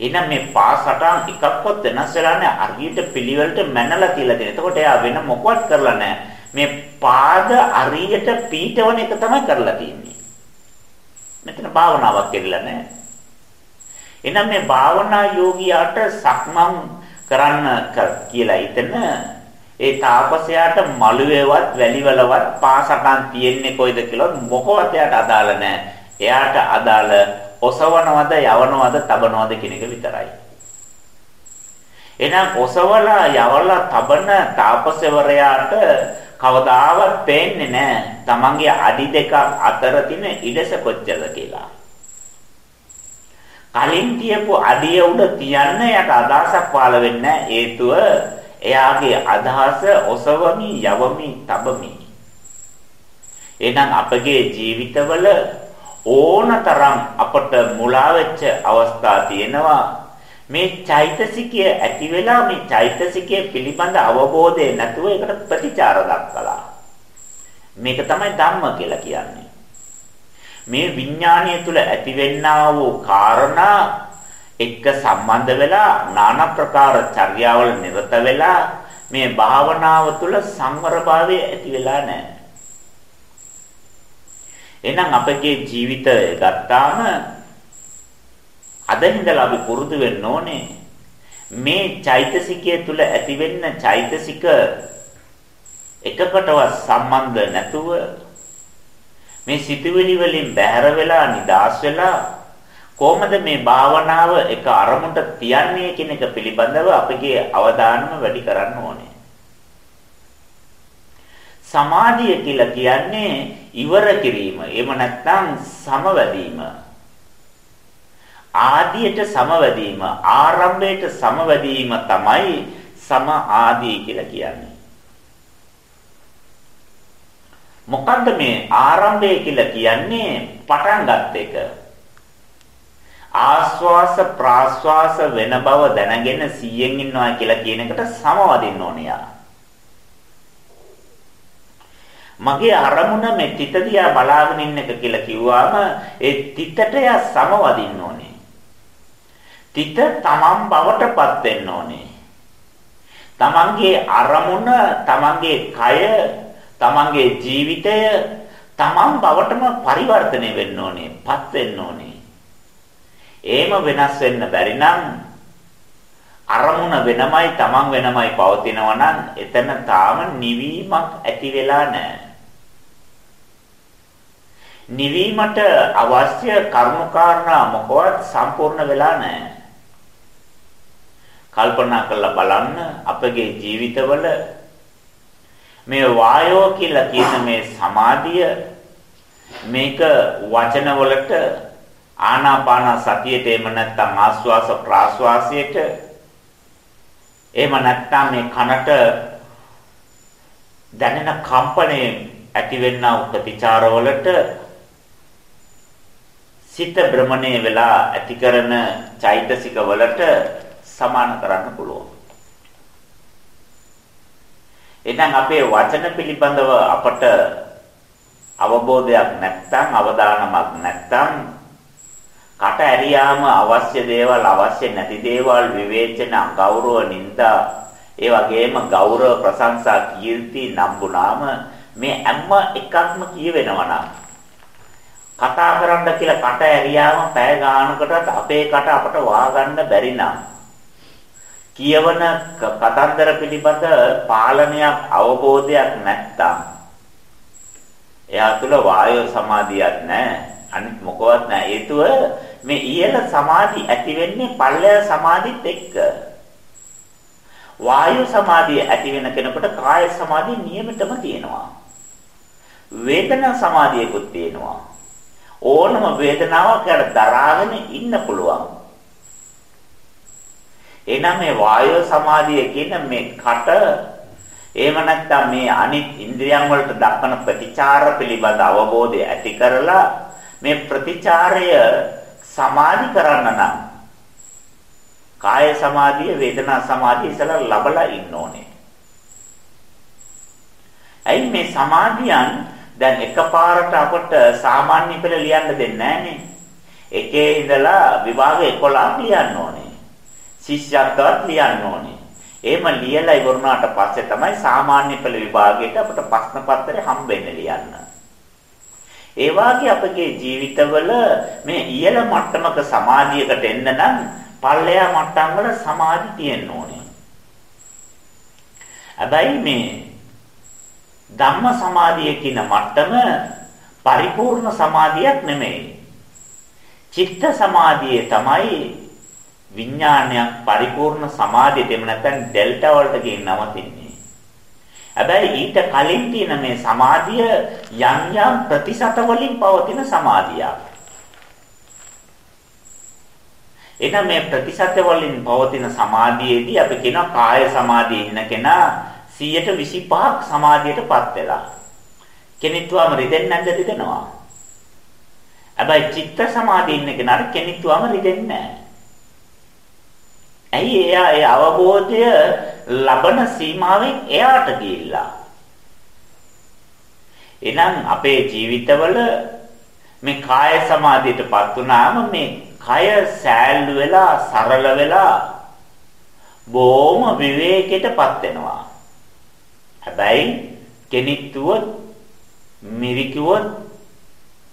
Speaker 1: එහෙනම් මේ පාසටන් එකක්වත් වෙනස් වෙලා නැහැ. අරියට පිළිවෙලට මැනලා තියලා තියෙන. එතකොට එයා වෙන මොකවත් කරලා නැහැ. මේ පාද අරියට පීඨවන එක තමයි කරලා තියෙන්නේ. මෙතන භාවනාවක් කෙරෙලා නැහැ. එහෙනම් මේ භාවනා යෝගියාට සක්මන් කරන්න කියලා හිතන ඒ තාපසයාට මළුවේවත් වැලිවලවත් පාසටන් තියෙන්නේ කොයිද කියලා මොකවත් එයාට අදාළ නැහැ. එයාට අදාළ ඔසවනවද යවනවද තබනවද කියන එක විතරයි. එහෙනම් ඔසවලා යවලා තබන තාපසවරයාට කවදාවත් පේන්නේ නැහැ තමන්ගේ අඩි දෙක අතර තියෙන ඉඩස කොච්චරද කියලා. කලින් තියපු අඩිය උඩ තියන්න යට අදහසක් පාළ වෙන්නේ හේතුව එයාගේ අදහස ඔසවමි යවමි තබමි. එහෙනම් අපගේ ජීවිතවල ඕනතරම් අපට මුලා වෙච්ච අවස්ථා තියෙනවා. මේ චෛතසිකය ඇති වෙලා මේ චෛතසිකය පිළිබඳ අවබෝධය නැතුව ඒකට ප්‍රතිචාර දක්වලා. මේක තමයි ධම්ම කියලා කියන්නේ. මේ විඥාණය තුල ඇතිවෙන්නා වූ කාරණා එක්ක සම්බන්ධ වෙලා নানা ප්‍රකාර චර්යාවල නිරත වෙලා මේ භාවනාව තුල සංවරභාවය ඇති වෙලා නැහැ. එහෙනම් අපගේ ජීවිතය ගත්තාම අද ඉඳලා අපි පුරුදු වෙන්න ඕනේ මේ චෛතසිකය තුල ඇතිවෙන්න චෛතසික එකකටවත් සම්බන්ධ නැතුව මේ සිතුවිලි වලින් බැහැර වෙලා නිදාස් වෙලා කොහොමද මේ භාවනාව එක අරමුණට තියන්නේ කියන එක පිළිබඳව අපගේ අවධානය වැඩි කරන්න ඕනේ. සමාධිය කියලා කියන්නේ ඉවර කිරීම. එහෙම නැත්නම් සමවැදීම. ආදියට සමවැදීම, ආරම්භයට සමවැදීම තමයි සම ආදී කියලා කියන්නේ. මොකද්ද මේ ආරම්භය කියලා කියන්නේ පටන් ගන්න එක. ආස්වාස ප්‍රාස්වාස වෙන බව දැනගෙන 100න් ඉන්නවා කියලා කියන එකට සමවදින්න ඕනේ යා. මගේ අරමුණ මේ තිත දිහා බලාගෙන ඉන්න එක කියලා කිව්වම ඒ තිතට යා සමවදින්න ඕනේ. තිත තමන් බවටපත් වෙන්න ඕනේ. තමන්ගේ අරමුණ, තමන්ගේ කය, තමන්ගේ ජීවිතය තමන් බවටම පරිවර්තනය වෙන්න ඕනේ, පත් වෙන්න ඕනේ. එහෙම වෙනස් වෙන්න බැරි නම් අරමුණ වෙනමයි තමන් වෙනමයි පවතිනවා නම් එතන තාම නිවීමක් ඇති වෙලා නැහැ. නිවීමට අවශ්‍ය කර්මකාරණා මොකවත් සම්පූර්ණ වෙලා නැහැ. කල්පනා කරලා බලන්න අපගේ ජීවිතවල මේ වායෝ කියලා කියන මේ සමාධිය මේක වචන වලට ආනාපාන සතියට එහෙම නැත්නම් ආස්වාස ප්‍රාස්වාසයට එහෙම නැත්නම් මේ කනට දැනෙන කම්පණය ඇතිවෙනා ප්‍රතිචාර වලට සිත භ්‍රමණය වෙලා ඇති කරන චෛතසික වලට සමාන කරන්න පුළුවන්. එහෙනම් අපේ වචන පිළිබඳව අපට අවබෝධයක් නැත්නම් අවධානමක් නැත්නම් කට ඇරියාම අවශ්‍ය දේවල් අවශ්‍ය නැති දේවල් විවේචන ගෞරව නින්දා ඒ වගේම ගෞරව ප්‍රශංසා කීර්ති නම්බුනාම මේ හැම එකක්ම කියවෙනවා නම් කතා කරන්න කියලා කට ඇරියාම පැය ගානකටත් අපේ කට අපට වහගන්න බැරි නම් කියවන කතන්දර පිළිබඳ පාලනයක් අවබෝධයක් නැත්තම් එයා තුල වායෝ සමාධියක් නැහැ අනිත් මොකවත් නැහැ හේතුව මේ ඉහළ සමාධි ඇති වෙන්නේ පල්ලය සමාධිත් එක්ක. වායු සමාධිය ඇති වෙන කෙනෙකුට කාය සමාධිය නියමිතම තියෙනවා. වේදනා සමාධියකුත් තියෙනවා. ඕනම වේදනාවක් යට දරාගෙන ඉන්න පුළුවන්. එහෙනම් මේ වායෝ සමාධිය කියන මේ කට එහෙම නැත්නම් මේ අනිත් ඉන්ද්‍රියන් වලට දක්වන ප්‍රතිචාර පිළිබඳ අවබෝධය ඇති කරලා මේ ප්‍රතිචාරය සමාධි කරන්න නම් කාය සමාධිය වේදනා සමාධිය ඉස්සලා ලබලා ඉන්න ඕනේ. ඇයි මේ සමාධියන් දැන් එකපාරට අපට සාමාන්‍ය පෙළ ලියන්න දෙන්නේ නැහනේ. එකේ ඉඳලා විභාග 11ක් ලියන්න ඕනේ. ශිෂ්‍යත්වවත් ලියන්න ඕනේ. එහෙම ලියලා ඉවරුණාට පස්සේ තමයි සාමාන්‍ය පෙළ විභාගයට අපිට ප්‍රශ්න පත්‍රය හම්බෙන්නේ ලියන්න. ඒ වාගේ අපගේ ජීවිතවල මේ ඉහළ මට්ටමක සමාධියකට එන්න නම් පල්ලෙයා මට්ටම් වල සමාධි තියෙන්න ඕනේ. හැබැයි මේ ධම්ම සමාධිය කියන මට්ටම පරිපූර්ණ සමාධියක් නෙමෙයි. චිත්ත සමාධියේ තමයි විඥානයක් පරිපූර්ණ සමාධියට එමු නැත්නම් ඩෙල්ටා වලට ගිහින් නවතින්නේ. හැබැයි ඊට කලින් තියෙන මේ සමාධිය යම් යම් ප්‍රතිශත වලින් පවතින සමාධියක්. එන මේ ප්‍රතිශත වලින් පවතින සමාධියේදී අපි කියනවා කාය සමාධියේ ඉන්න කෙනා 125ක් සමාධියටපත් වෙලා. කෙනිටුවම රිදෙන්නේ නැද්ද රිදෙනවා. හැබැයි චිත්ත සමාධියේ ඉන්න කෙනාට කෙනිටුවම රිදෙන්නේ නැහැ. ඇයි එයා ඒ අවබෝධය ලබන සීමාවෙන් එයාට ගිහිල්ලා. එහෙනම් අපේ ජීවිතවල මේ කාය සමාධියටපත් වුණාම මේ කය සෑල්ලු වෙලා සරල වෙලා බොහොම විවේකයටපත් වෙනවා. හැබැයි කෙනිට්ටුවොත් මිරිකුවොත්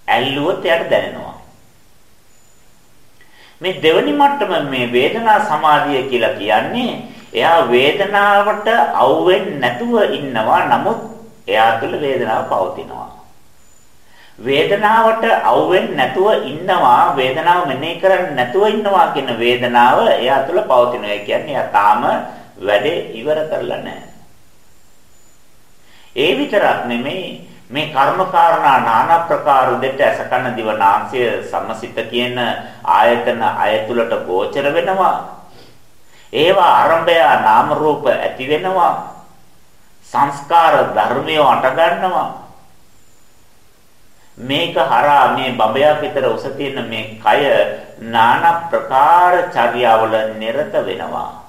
Speaker 1: ඇල්ලුවොත් එයාට දැනෙනවා. මේ දෙවනි මට්ටම මේ වේදනා සමාධිය කියලා කියන්නේ එයා වේදනාවට අවුෙන්නේ නැතුව ඉන්නවා නමුත් එයා තුළ වේදනාව පවතිනවා. වේදනාවට අවුෙන්නේ නැතුව ඉන්නවා වේදනාව මෙනෙහි කරන්නේ නැතුව ඉන්නවා කියන වේදනාව එයා තුළ පවතිනවා. ඒ කියන්නේ එයා තාම වැඩේ ඉවර කරලා නැහැ. ඒ විතරක් නෙමෙයි මේ කර්මකාරණා নানা ප්‍රකාර දෙට අසකන දිවනාංශය සම්මසිත කියන ආයතන අයතුලට ගෝචර වෙනවා. ඒවා ආරම්භය නාම රූප ඇති වෙනවා. සංස්කාර ධර්මය අට ගන්නවා. මේක හරහා මේ බඹයක් විතර උස තියෙන මේ කය নানা ප්‍රකාර චර්යාවල නිරත වෙනවා.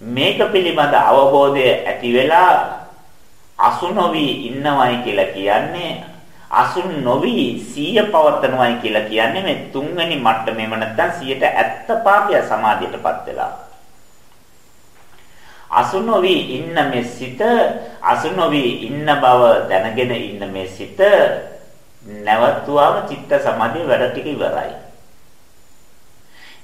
Speaker 1: මේක පිළිබඳ අවබෝධය ඇති වෙලා අසු නොවි ඉන්නවයි කියලා කියන්නේ අසු නොවි සිය පවත්නවයි කියලා කියන්නේ මේ තුන්වෙනි මට්ටමේම නැත්තම් 170 සමාධියටපත් වෙලා. අසු නොවි ඉන්න මේ සිත අසු නොවි ඉන්න බව දැනගෙන ඉන්න මේ සිත නැවතුවාම චිත්ත සමාධිය වැඩ ටික ඉවරයි.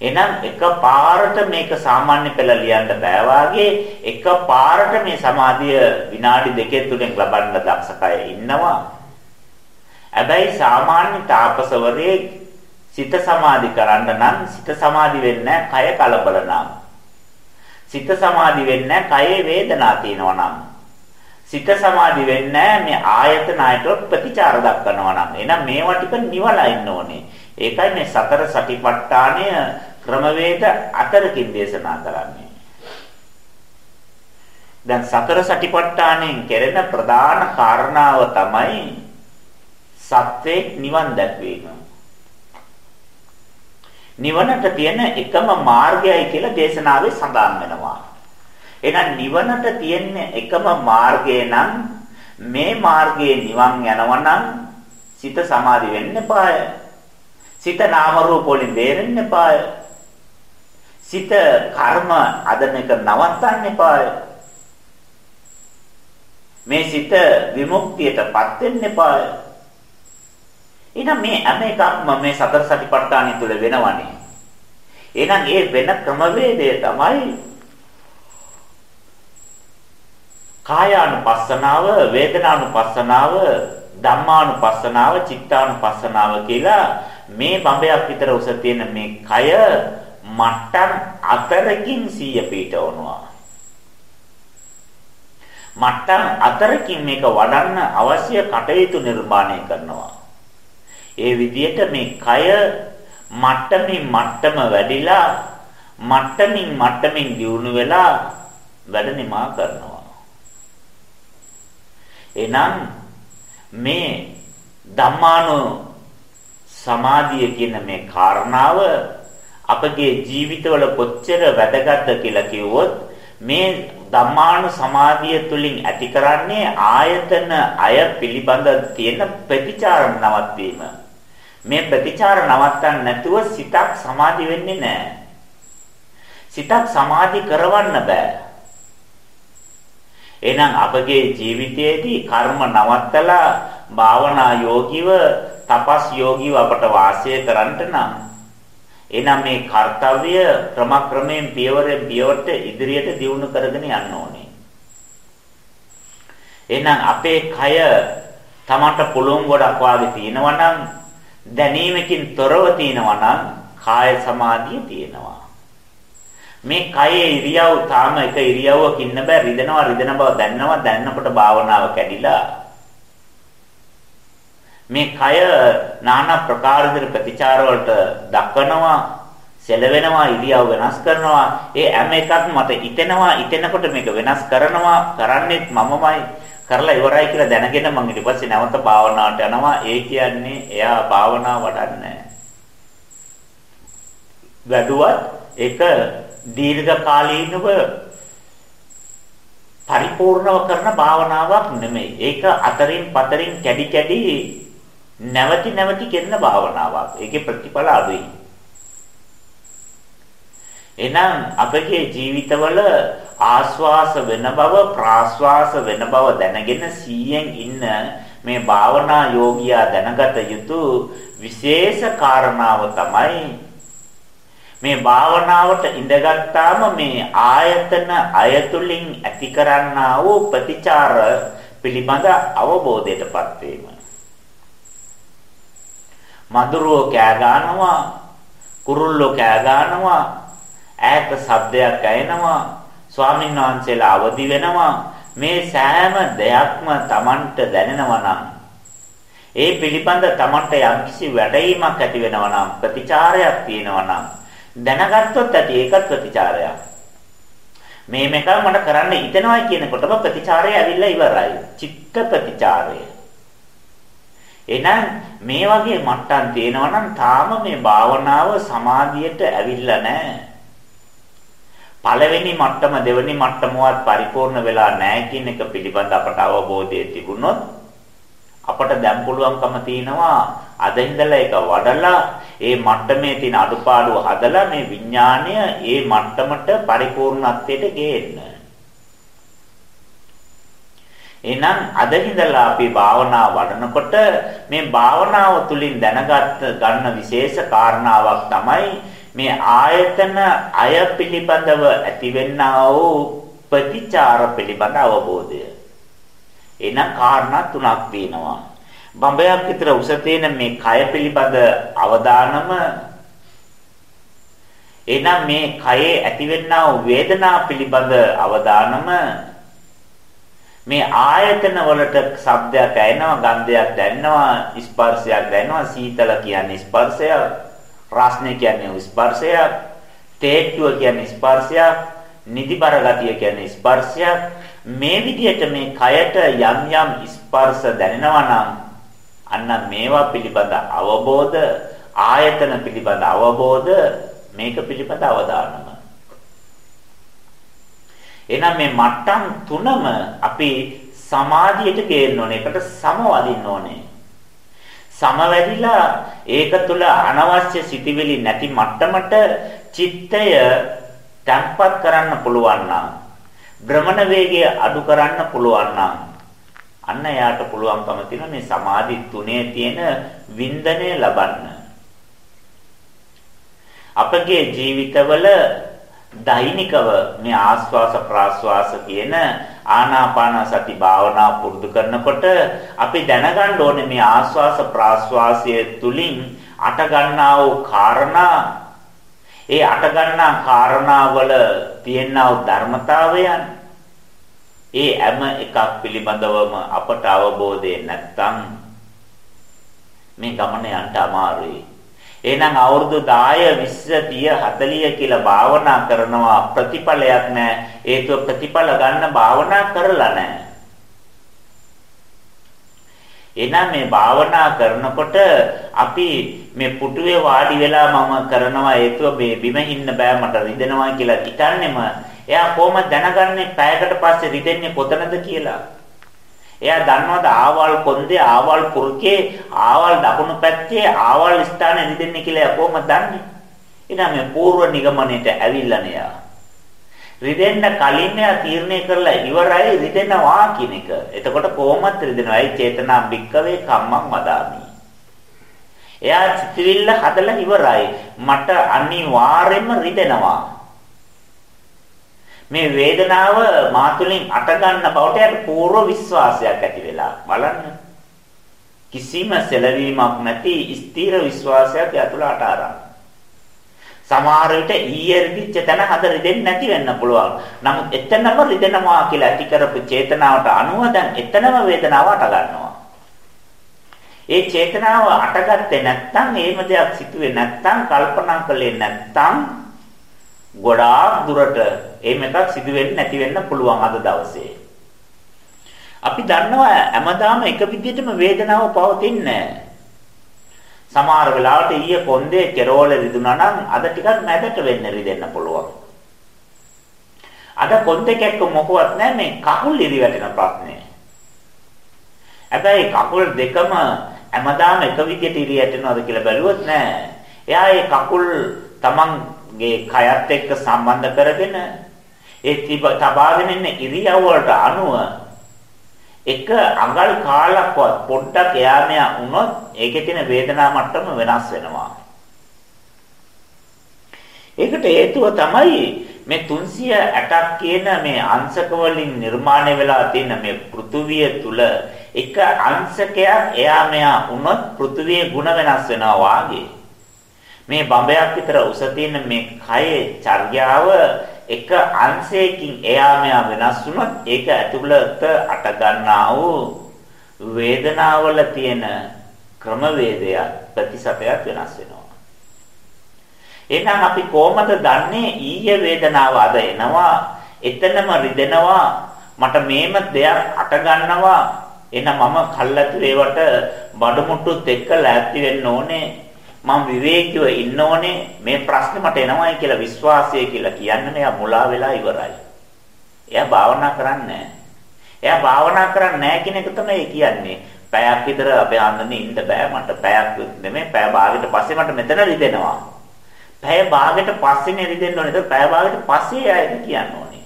Speaker 1: එහෙනම් එක පාරට මේක සාමාන්‍ය පෙළ ලියන්න බෑ වාගේ එක පාරට මේ සමාධිය විනාඩි දෙකේ තුනෙන් ලබන්න දක්ෂකය ඉන්නවා. හැබැයි සාමාන්‍ය තාපසවරේ සිත සමාධි කරන්න නම් සිත සමාධි වෙන්නේ කය කලබල නම්. සිත සමාධි වෙන්නේ කයේ වේදනා තියෙනවා නම්. සිත සමාධි වෙන්නේ මේ ආයතන ආයතන ප්‍රතිචාර දක්වනවා නම්. එහෙනම් මේවා ටික නිවලා ඉන්න ඕනේ. ඒකයි මේ සතර සටිපට්ඨානය ක්‍රමවේද අතරකින් දේශනා කරන්නේ. දැන් සතර සටිපට්ඨානයෙන් කෙරෙන ප්‍රධාන කාරණාව තමයි සත්‍යේ නිවන් දැක්වීම. නිවනට තියෙන එකම මාර්ගයයි කියලා දේශනාවේ සඳහන් වෙනවා. එහෙනම් නිවනට තියෙන එකම මාර්ගය නම් මේ මාර්ගයේ නිවන් යනවා නම් සිත සමාධි වෙන්න එපාය. සිත නාම රූප වලින් බේරෙන්න එපාය. සිත කර්ම අදන එක නවත්තන්න එපාය. මේ සිත විමුක්තියටපත් වෙන්න එපාය. එහෙනම් මේ හැම එකක්ම මේ සතර සතිපට්ඨානය තුළ වෙනවනේ. එහෙනම් ඒ වෙන ක්‍රමවේදය තමයි කායානුපස්සනාව, වේදනානුපස්සනාව, ධම්මානුපස්සනාව, චිත්තානුපස්සනාව කියලා මේ බඹයක් විතර උස තියෙන මේ කය මට්ටම් අතරකින් සිය පිටවනවා. මට්ටම් අතරකින් මේක වඩන්න අවශ්‍ය කටයුතු නිර්මාණය කරනවා. ඒ විදිහට මේ කය මට්ටමින් මට්ටම වැඩිලා මට්ටමින් මට්ටමින් දියුණු වෙලා වැඩ නිමා කරනවා. එනම් මේ ධම්මානු සමාධිය කියන මේ කාරණාව අපගේ ජීවිතවල කොච්චර වැදගත්ද කියලා කිව්වොත් මේ ධම්මානු සමාධිය තුලින් ඇති කරන්නේ ආයතන අය පිළිබඳ තියෙන ප්‍රතිචාර නවත්වීම. මේ ප්‍රතිචාර නවත්තන්න නැතුව සිතක් සමාධි වෙන්නේ නැහැ. සිතක් සමාධි කරවන්න බෑ. එහෙනම් අපගේ ජීවිතයේදී කර්ම නවත්තලා භාවනා යෝගීව තපස් යෝගීව අපට වාසය කරන්නට නම් එහෙනම් මේ කාර්යය ක්‍රමක්‍රමයෙන් පියවරෙන් පියවරට ඉදිරියට දියුණු කරගෙන යන්න ඕනේ. එහෙනම් අපේ කය තමන්ට පුළුවන් ගොඩක් වාගේ තියෙනවා නම් දැනීමකින් තොරව තියෙනවා නම් කාය සමාධිය තියෙනවා. මේ කයේ ඉරියව් තාම එක ඉරියව්වක ඉන්න බෑ රිදෙනවා රිදෙන බව දැනනවා දැනනකොට භාවනාව කැඩිලා මේ කය নানা ප්‍රකාර විදිහට ප්‍රතිචාර වලට දක්වනවා සෙලවෙනවා ඉරියව් වෙනස් කරනවා. ඒ හැම එකක්ම මට ඉතෙනවා ඉතෙනකොට මේක වෙනස් කරනවා. කරන්නේත් මමමයි. කරලා ඉවරයි කියලා දැනගෙන මම ඊට පස්සේ නැවත භාවනාවට යනවා. ඒ කියන්නේ එයා භාවනාව වඩන්නේ වැඩුවත් ඒක දීර්ඝ කාලීනව පරිපූර්ණව කරන භාවනාවක් නෙමෙයි. ඒක අතරින් පතරින් කැඩි කැඩි නැවති නැවති කරන භාවනාවක්. ඒකේ ප්‍රතිඵල අඩුයි. එහෙනම් අපගේ ජීවිතවල ආස්වාස වෙන බව ප්‍රාස්වාස වෙන බව දැනගෙන 100න් ඉන්න මේ භාවනා යෝගියා දැනගත යුතු විශේෂ කාරණාව තමයි මේ භාවනාවට ඉඳගත්තාම මේ ආයතන අයතුලින් ඇති කරන්නා වූ ප්‍රතිචාර පිළිබඳ අවබෝධයටපත් වීම. මధుරෝ කෑ ගන්නවා, කුරුල්ලෝ කෑ ගන්නවා, ඈත ශබ්දයක් ඇහෙනවා, ස්වාමීන් වහන්සේලා අවදි වෙනවා. මේ සෑම දෙයක්ම Tamanට දැනෙනවා නම් ඒ පිළිබඳ Tamanට යම්කිසි වැඩීමක් ඇති වෙනවා නම් ප්‍රතිචාරයක් තියෙනවා නම් දැනගත්තොත් ඇති ඒකත් ප්‍රතිචාරයක්. මේ මේක මට කරන්න හිතෙනවා කියනකොටම ප්‍රතිචාරය ඇවිල්ලා ඉවරයි. චිත්ත ප්‍රතිචාරය. එහෙනම් මේ වගේ මට්ටම් තියෙනවා නම් තාම මේ භාවනාව සමාධියට ඇවිල්ලා නැහැ. පළවෙනි මට්ටම දෙවෙනි මට්ටමවත් පරිපූර්ණ වෙලා නැහැ කියන එක පිළිබඳ අපට අවබෝධය තිබුණොත් අපට දැන් පුළුවන්කම තියෙනවා අද ඉඳලා ඒක වඩලා ඒ මට්ටමේ තියෙන අඩුපාඩු හදලා මේ විඥාණය ඒ මට්ටමට පරිපූර්ණත්වයට ගේන්න. එහෙනම් අද ඉඳලා අපි භාවනා වඩනකොට මේ භාවනාව තුළින් දැනගත් ගන්න විශේෂ කාරණාවක් තමයි මේ ආයතන අය පිළිබඳව ඇතිවෙනා වූ ප්‍රතිචාර පිළිබඳ අවබෝධය. එහෙනම් කාරණා තුනක් තියෙනවා. බඹයක් විතර උස තියෙන මේ කය පිළිබඳ අවදානම එනම් මේ කයේ ඇතිවෙනා වූ වේදනා පිළිබඳ අවදානම මේ ආයතන වලට ශබ්දයක් ඇහෙනවා ගන්ධයක් දැනෙනවා ස්පර්ශයක් දැනෙනවා සීතල කියන්නේ ස්පර්ශය රස්නේ කියන්නේ ස්පර්ශයක් තේට්ටුව කියන්නේ ස්පර්ශයක් නිදිබර ගතිය කියන්නේ ස්පර්ශයක්. මේ විදිහට මේ කයට යම් යම් ස්පර්ශ දැනෙනවා නම් අන්න මේවා පිළිබඳ අවබෝධ ආයතන පිළිබඳ අවබෝධ මේක පිළිබඳ අවධානම. එහෙනම් මේ මට්ටම් තුනම අපි සමාධියට ගේන්න ඕනේ. ඒකට සමවදින්න ඕනේ. සමවැදිලා ඒක තුල අනවශ්‍ය සිතිවිලි නැති මට්ටමට චිත්තය තැම්පත් කරන්න පුළුවන් නම් භ්‍රමණ වේගය අඩු කරන්න පුළුවන් නම් අන්න එයාට පුළුවන්කම තියෙන මේ සමාධි තුනේ තියෙන වින්දනය ලබන්න. අපගේ ජීවිතවල දෛනිකව මේ ආස්වාස ප්‍රාස්වාස කියන ආනාපාන සති භාවනා පුරුදු කරනකොට අපි දැනගන්න ඕනේ මේ ආස්වාස ප්‍රාස්වාසයේ තුලින් අට ගන්නා වූ කාරණා ඒ අට ගන්නා කාරණා වල තියෙනා වූ ධර්මතාවයන් ඒ හැම එකක් පිළිබඳවම අපට අවබෝධය නැත්නම් මේ ගමන යන්න අමාරුයි. එහෙනම් අවුරුදු 10 20 30 40 කියලා භාවනා කරනවා ප්‍රතිඵලයක් නැහැ. ඒතුව ප්‍රතිඵල ගන්න භාවනා කරලා නැහැ. එහෙනම් මේ භාවනා කරනකොට අපි මේ පුටුවේ වාඩි වෙලා මම කරනවා ඒතුව මේ බිම ඉන්න බෑ මට රිදෙනවා කියලා හිතන්නේම එයා කොහොමද දැනගන්නේ පැයකට පස්සේ රිදෙන්නේ කොතනද කියලා? එයා දන්නවද ආවල් කොන්දේ ආවල් පුරුකේ ආවල් දකුණු පැත්තේ ආවල් ස්ථානේ රිදෙන්නේ කියලා එයා කොහොමද දන්නේ? එහෙනම් මේ පූර්ව නිගමනයේට ඇවිල්ලා නෑ. රිදෙන්න කලින් එයා තීරණය කරලා ඉවරයි රිදෙනවා කියන එක. එතකොට කොහොමද රිදෙනවා? ඒ චේතනා බික්කවේ කම්මං වදාමි. එයා සිතවිල්ල හදලා ඉවරයි. මට අනිවාර්යයෙන්ම රිදෙනවා. මේ වේදනාව මා තුළින් අට ගන්න බවට යට පූර්ව විශ්වාසයක් ඇති වෙලා බලන්න. කිසිම සැලවීමක් නැති ස්ථීර විශ්වාසයක් යතුල අට ආරම්භ. සමහර විට ඊයේ රිදිච්ච තැන හද රිදෙන්නේ නැති වෙන්න පුළුවන්. නමුත් එතනම රිදෙනවා කියලා ඇති කරපු චේතනාවට අනුව දැන් එතනම වේදනාව අට ගන්නවා. ඒ චේතනාව අටගත්තේ නැත්නම් එහෙම දෙයක් සිදුවේ නැත්නම් කල්පනා කළේ නැත්නම් ගොඩාක් දුරට එහෙම එකක් සිදු වෙන්නේ නැති වෙන්න පුළුවන් අද දවසේ. අපි දන්නවා හැමදාම එක විදිහටම වේදනාව පවතින්නේ සමහර වෙලාවට ඊයේ කොන්දේ කෙරෝල රිදුනා නම් අද ටිකක් මැදට වෙන්න රිදෙන්න පුළුවන්. අද කොන්දේ කැක්ක මොකවත් නැහැ මේ කකුල් ඉරි වැටෙන ප්‍රශ්නේ. හැබැයි කකුල් දෙකම හැමදාම එක විදිහට ඉරි වැටෙනවද කියලා බැලුවොත් නෑ. එයා ඒ කකුල් තමන්ගේ කයත් එක්ක සම්බන්ධ කරගෙන ඒ තබාගෙන ඉන්න ඉරියව් වලට අනුව එක අඟල් කාලක්වත් පොඩ්ඩක් එයා මෙයා වුණොත් ඒකේ තියෙන වේදනා මට්ටම වෙනස් වෙනවා. ඒකට හේතුව තමයි මේ 360ක් කියන මේ අංශක වලින් නිර්මාණය වෙලා තියෙන මේ පෘථුවිය තුල එක අංශකයක් එයා මෙයා වුණොත් පෘථුවියේ ಗುಣ වෙනස් වෙනවා වාගේ. මේ බඹයක් විතර උස තියෙන මේ කයේ චර්යාව එක අංශයකින් එයා මෙයා වෙනස් වුණොත් ඒක ඇතුළත අට ගන්නා වූ වේදනාවල තියෙන ක්‍රමවේදය ප්‍රතිශතයක් වෙනස් වෙනවා. එහෙනම් අපි කොහොමද දන්නේ ඊයේ වේදනාව අද එනවා එතනම රිදෙනවා මට මේම දෙයක් අට ගන්නවා එහෙනම් මම කල්ලාතු ඒවට බඩමුට්ටුත් එක්ක ලෑස්ති වෙන්න ඕනේ මම විවේකීව ඉන්න ඕනේ මේ ප්‍රශ්නේ මට එනවයි කියලා විශ්වාසය කියලා කියන්නේ එයා මුලා වෙලා ඉවරයි. එයා භාවනා කරන්නේ එයා භාවනා කරන්නේ නැහැ කියන එක තමයි කියන්නේ. පැයක් විතර අපේ අන්දනේ ඉන්න බෑ මට පැයක් නෙමෙයි පැය භාගයට පස්සේ මට මෙතන රිදෙනවා. පැය භාගයට පස්සේනේ රිදෙන්න ඕනේ. ඒක පැය භාගයට පස්සේ එයා ඒක කියන්න ඕනේ.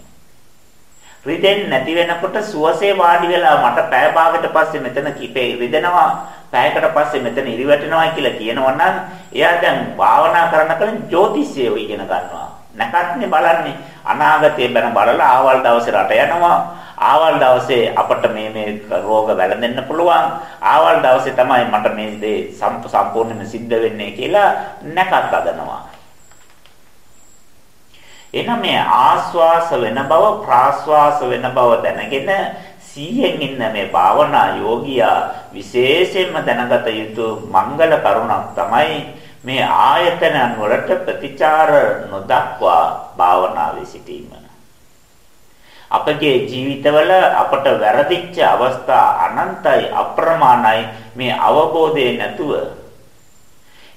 Speaker 1: රිදෙන්නේ නැති වෙනකොට සුවසේ වාඩි වෙලා මට පැය භාගයට පස්සේ මෙතන කිපේ රිදෙනවා පැයකට පස්සේ මෙතන ඉරි වැටෙනවා කියලා කියනවනම් එයා දැන් භාවනා කරන කලින් ජ්‍යොතිෂය ඉගෙන ගන්නවා. නැකත්නේ බලන්නේ අනාගතේ බැන බලලා ආවල් දවසේ රට යනවා. ආවල් දවසේ අපට මේ මේ රෝග වැළඳෙන්න පුළුවන්. ආවල් දවසේ තමයි මට මේ දේ සම්පූර්ණයෙන්ම සිද්ධ වෙන්නේ කියලා නැකත් අදනවා. එහෙනම් මේ ආස්වාස වෙන බව ප්‍රාස්වාස වෙන බව දැනගෙන සීයෙන් ඉන්න මේ භාවනා යෝගියා විශේෂයෙන්ම දැනගත යුතු මංගල කරුණක් තමයි මේ ආයතනයන් වලට ප්‍රතිචාර නොදක්වා භාවනාවේ සිටීම. අපගේ ජීවිතවල අපට වැරදිච්ච අවස්ථා අනන්තයි අප්‍රමාණයි මේ අවබෝධය නැතුව.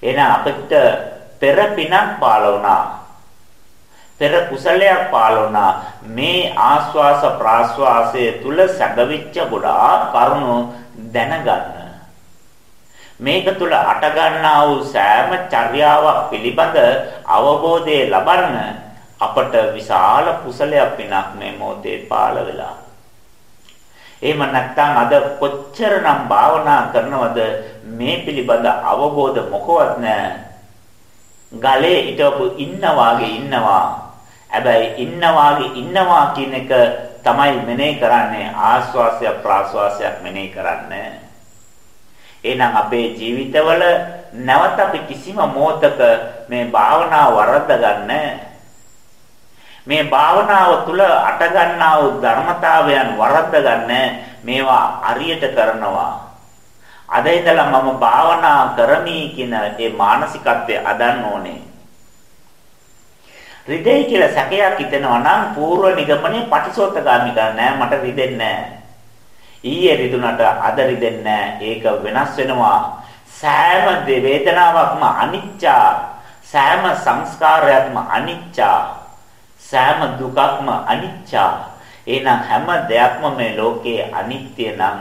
Speaker 1: එහෙනම් අපිට පෙර පිනක් පාල වුණා. පෙර කුසලයක් පාලුණා මේ ආස්වාස ප්‍රාස්වාසයේ තුල සැඟවිච්ච ගොඩාක් කරුණු දැනගන්න. මේක තුල අට ගන්නා වූ සෑම චර්යාවක් පිළිබඳ අවබෝධය ලබන්න අපට විශාල කුසලයක් වෙනක් මේ මොහොතේ පාළ වෙලා. එහෙම නැත්නම් අද කොච්චරනම් භාවනා කරනවද මේ පිළිබඳ අවබෝධ මොකවත් නැහැ ගලේ හිටවපු ඉන්න වාගේ ඉන්නවා. හැබැයි ඉන්නවාගේ ඉන්නවා කියන එක තමයි මෙනෙහි කරන්නේ ආස්වාසය ප්‍රාස්වාසයක් මෙනෙහි කරන්නේ. එහෙනම් අපේ ජීවිතවල නැවත අපි කිසිම මොහතක මේ භාවනාව වරද්ද ගන්න මේ භාවනාව තුළ අට ගන්නා වූ ධර්මතාවයන් වරද්ද ගන්න මේවා අරියට කරනවා අද ඉඳලා මම භාවනා කරමි කියන ඒ මානසිකත්වය අදන්න ඕනේ රිදෙයි කියලා සැකයක් හිතෙනවා නම් పూర్ව නිගමනයේ පටිසෝතගාමි කරන්නේ මට රිදෙන්නේ ඊයේ රිදුනට අද රිදෙන්නේ ඒක වෙනස් වෙනවා. සෑම වේදනාවක්ම අනිච්චා. සෑම සංස්කාරයක්ම අනිච්චා. සෑම දුකක්ම අනිච්චා. එහෙනම් හැම දෙයක්ම මේ ලෝකේ අනිත්‍ය නම්.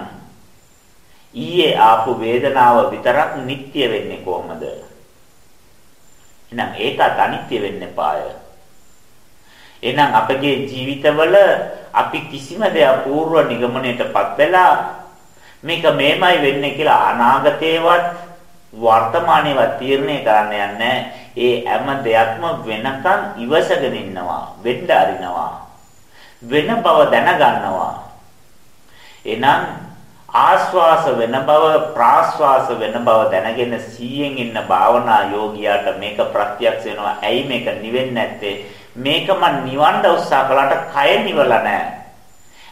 Speaker 1: ඊයේ ආපු වේදනාව විතරක් නිට්ටය වෙන්නේ කොහොමද? එහෙනම් ඒකත් අනිත්‍ය වෙන්න පාය එහෙනම් අපගේ ජීවිතවල අපි කිසිම දෙයක් పూర్ව නිගමනයටපත් වෙලා මේක මේමයි වෙන්නේ කියලා අනාගතේවත් වර්තමානයේවත් තීරණය කරන්න යන්නේ ඒ හැම දෙයක්ම වෙනකන් ඉවසගෙන ඉන්නවා වෙන්න අරිනවා වෙන බව දැනගන්නවා එහෙනම් ආස්වාස වෙන බව ප්‍රාස්වාස වෙන බව දැනගෙන සීයෙන් ඉන්න භාවනා යෝගියාට මේක ප්‍රත්‍යක්ෂ වෙනවා. ඇයි මේක නිවෙන්නේ නැත්තේ? මේක මන් නිවන්න උත්සාහ කළාට කය නිවලා නැහැ.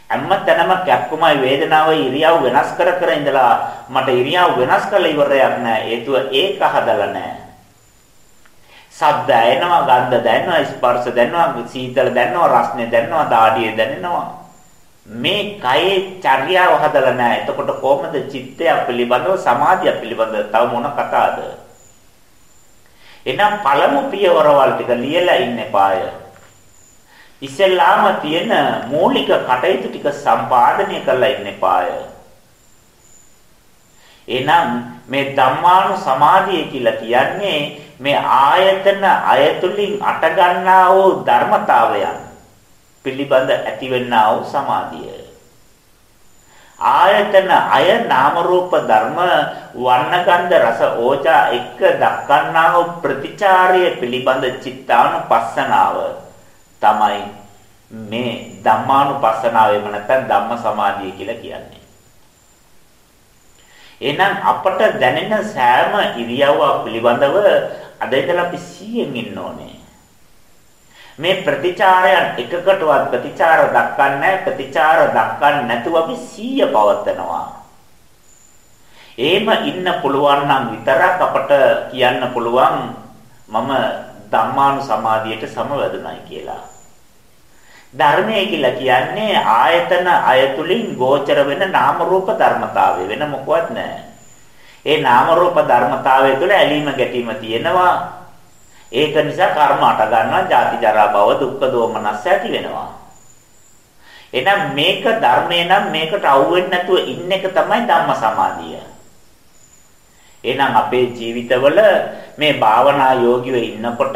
Speaker 1: හැමතැනම කැක්කුමයි වේදනාවයි ඉරියව් වෙනස් කර කර ඉඳලා මට ඉරියව් වෙනස් කළ ඉවරයක් නැහැ. හේතුව ඒක හදලා නැහැ. ශබ්ද ඇෙනවා, ගන්ධ දැනෙනවා, ස්පර්ශ දැනෙනවා, සීතල දැනෙනවා, රස්නේ දැනෙනවා, දාඩිය දැනෙනවා. මේ කයේ චර්යාව හදලා නැහැ. එතකොට කොහොමද චිත්තය පිළිබඳව සමාධිය පිළිබඳව තව මොන කතාවද? එහෙනම් පළමු පියවරවල් ටික ලියලා ඉන්න පාය. ඉස්සෙල්ලාම තියෙන මූලික කටයුතු ටික සම්පාදනය කරලා ඉන්න පාය. එහෙනම් මේ ධම්මානු සමාධිය කියලා කියන්නේ මේ ආයතන අයතුලින් අට ගන්නා වූ ධර්මතාවයන් පිළිබඳ ඇතිවෙනා වූ සමාධිය. ආයතන අය නාම රූප ධර්ම වර්ණගන්ධ රස ඕජා එක්ක දක්වන්නා වූ ප්‍රතිචාරය පිළිබඳ චිත්තානුපස්සනාව තමයි මේ ධම්මානුපස්සනාව එහෙම නැත්නම් ධම්ම සමාධිය කියලා කියන්නේ. එහෙනම් අපට දැනෙන සෑම ඉරියව්වක් පිළිබඳව අද ඉඳලා අපි 100න් ඉන්න ඕනේ. මේ ප්‍රතිචාරයන් එකකටවත් ප්‍රතිචාර දක්වන්නේ ප්‍රතිචාර දක්වන්නේ නැතුව අපි 100 පවත්නවා. එහෙම ඉන්න පුළුවන් නම් විතරක් අපට කියන්න පුළුවන් මම ධම්මානු සමාධියට සමවැදුණයි කියලා. ධර්මය කියලා කියන්නේ ආයතන අයතුලින් ගෝචර වෙන නාම රූප ධර්මතාවය වෙන මොකවත් නැහැ. ඒ නාම රූප ධර්මතාවය තුළ ඇලීම ගැටීම තියෙනවා. ඒක නිසා කර්ම අට ගන්නවා ජාති ජරා භව දුක්ඛ දෝමනස් ඇති වෙනවා. එහෙනම් මේක ධර්මේ නම් මේකට අවුෙන්නේ නැතුව ඉන්න එක තමයි ධම්ම සමාධිය. එහෙනම් අපේ ජීවිතවල මේ භාවනා යෝගිව ඉන්නකොට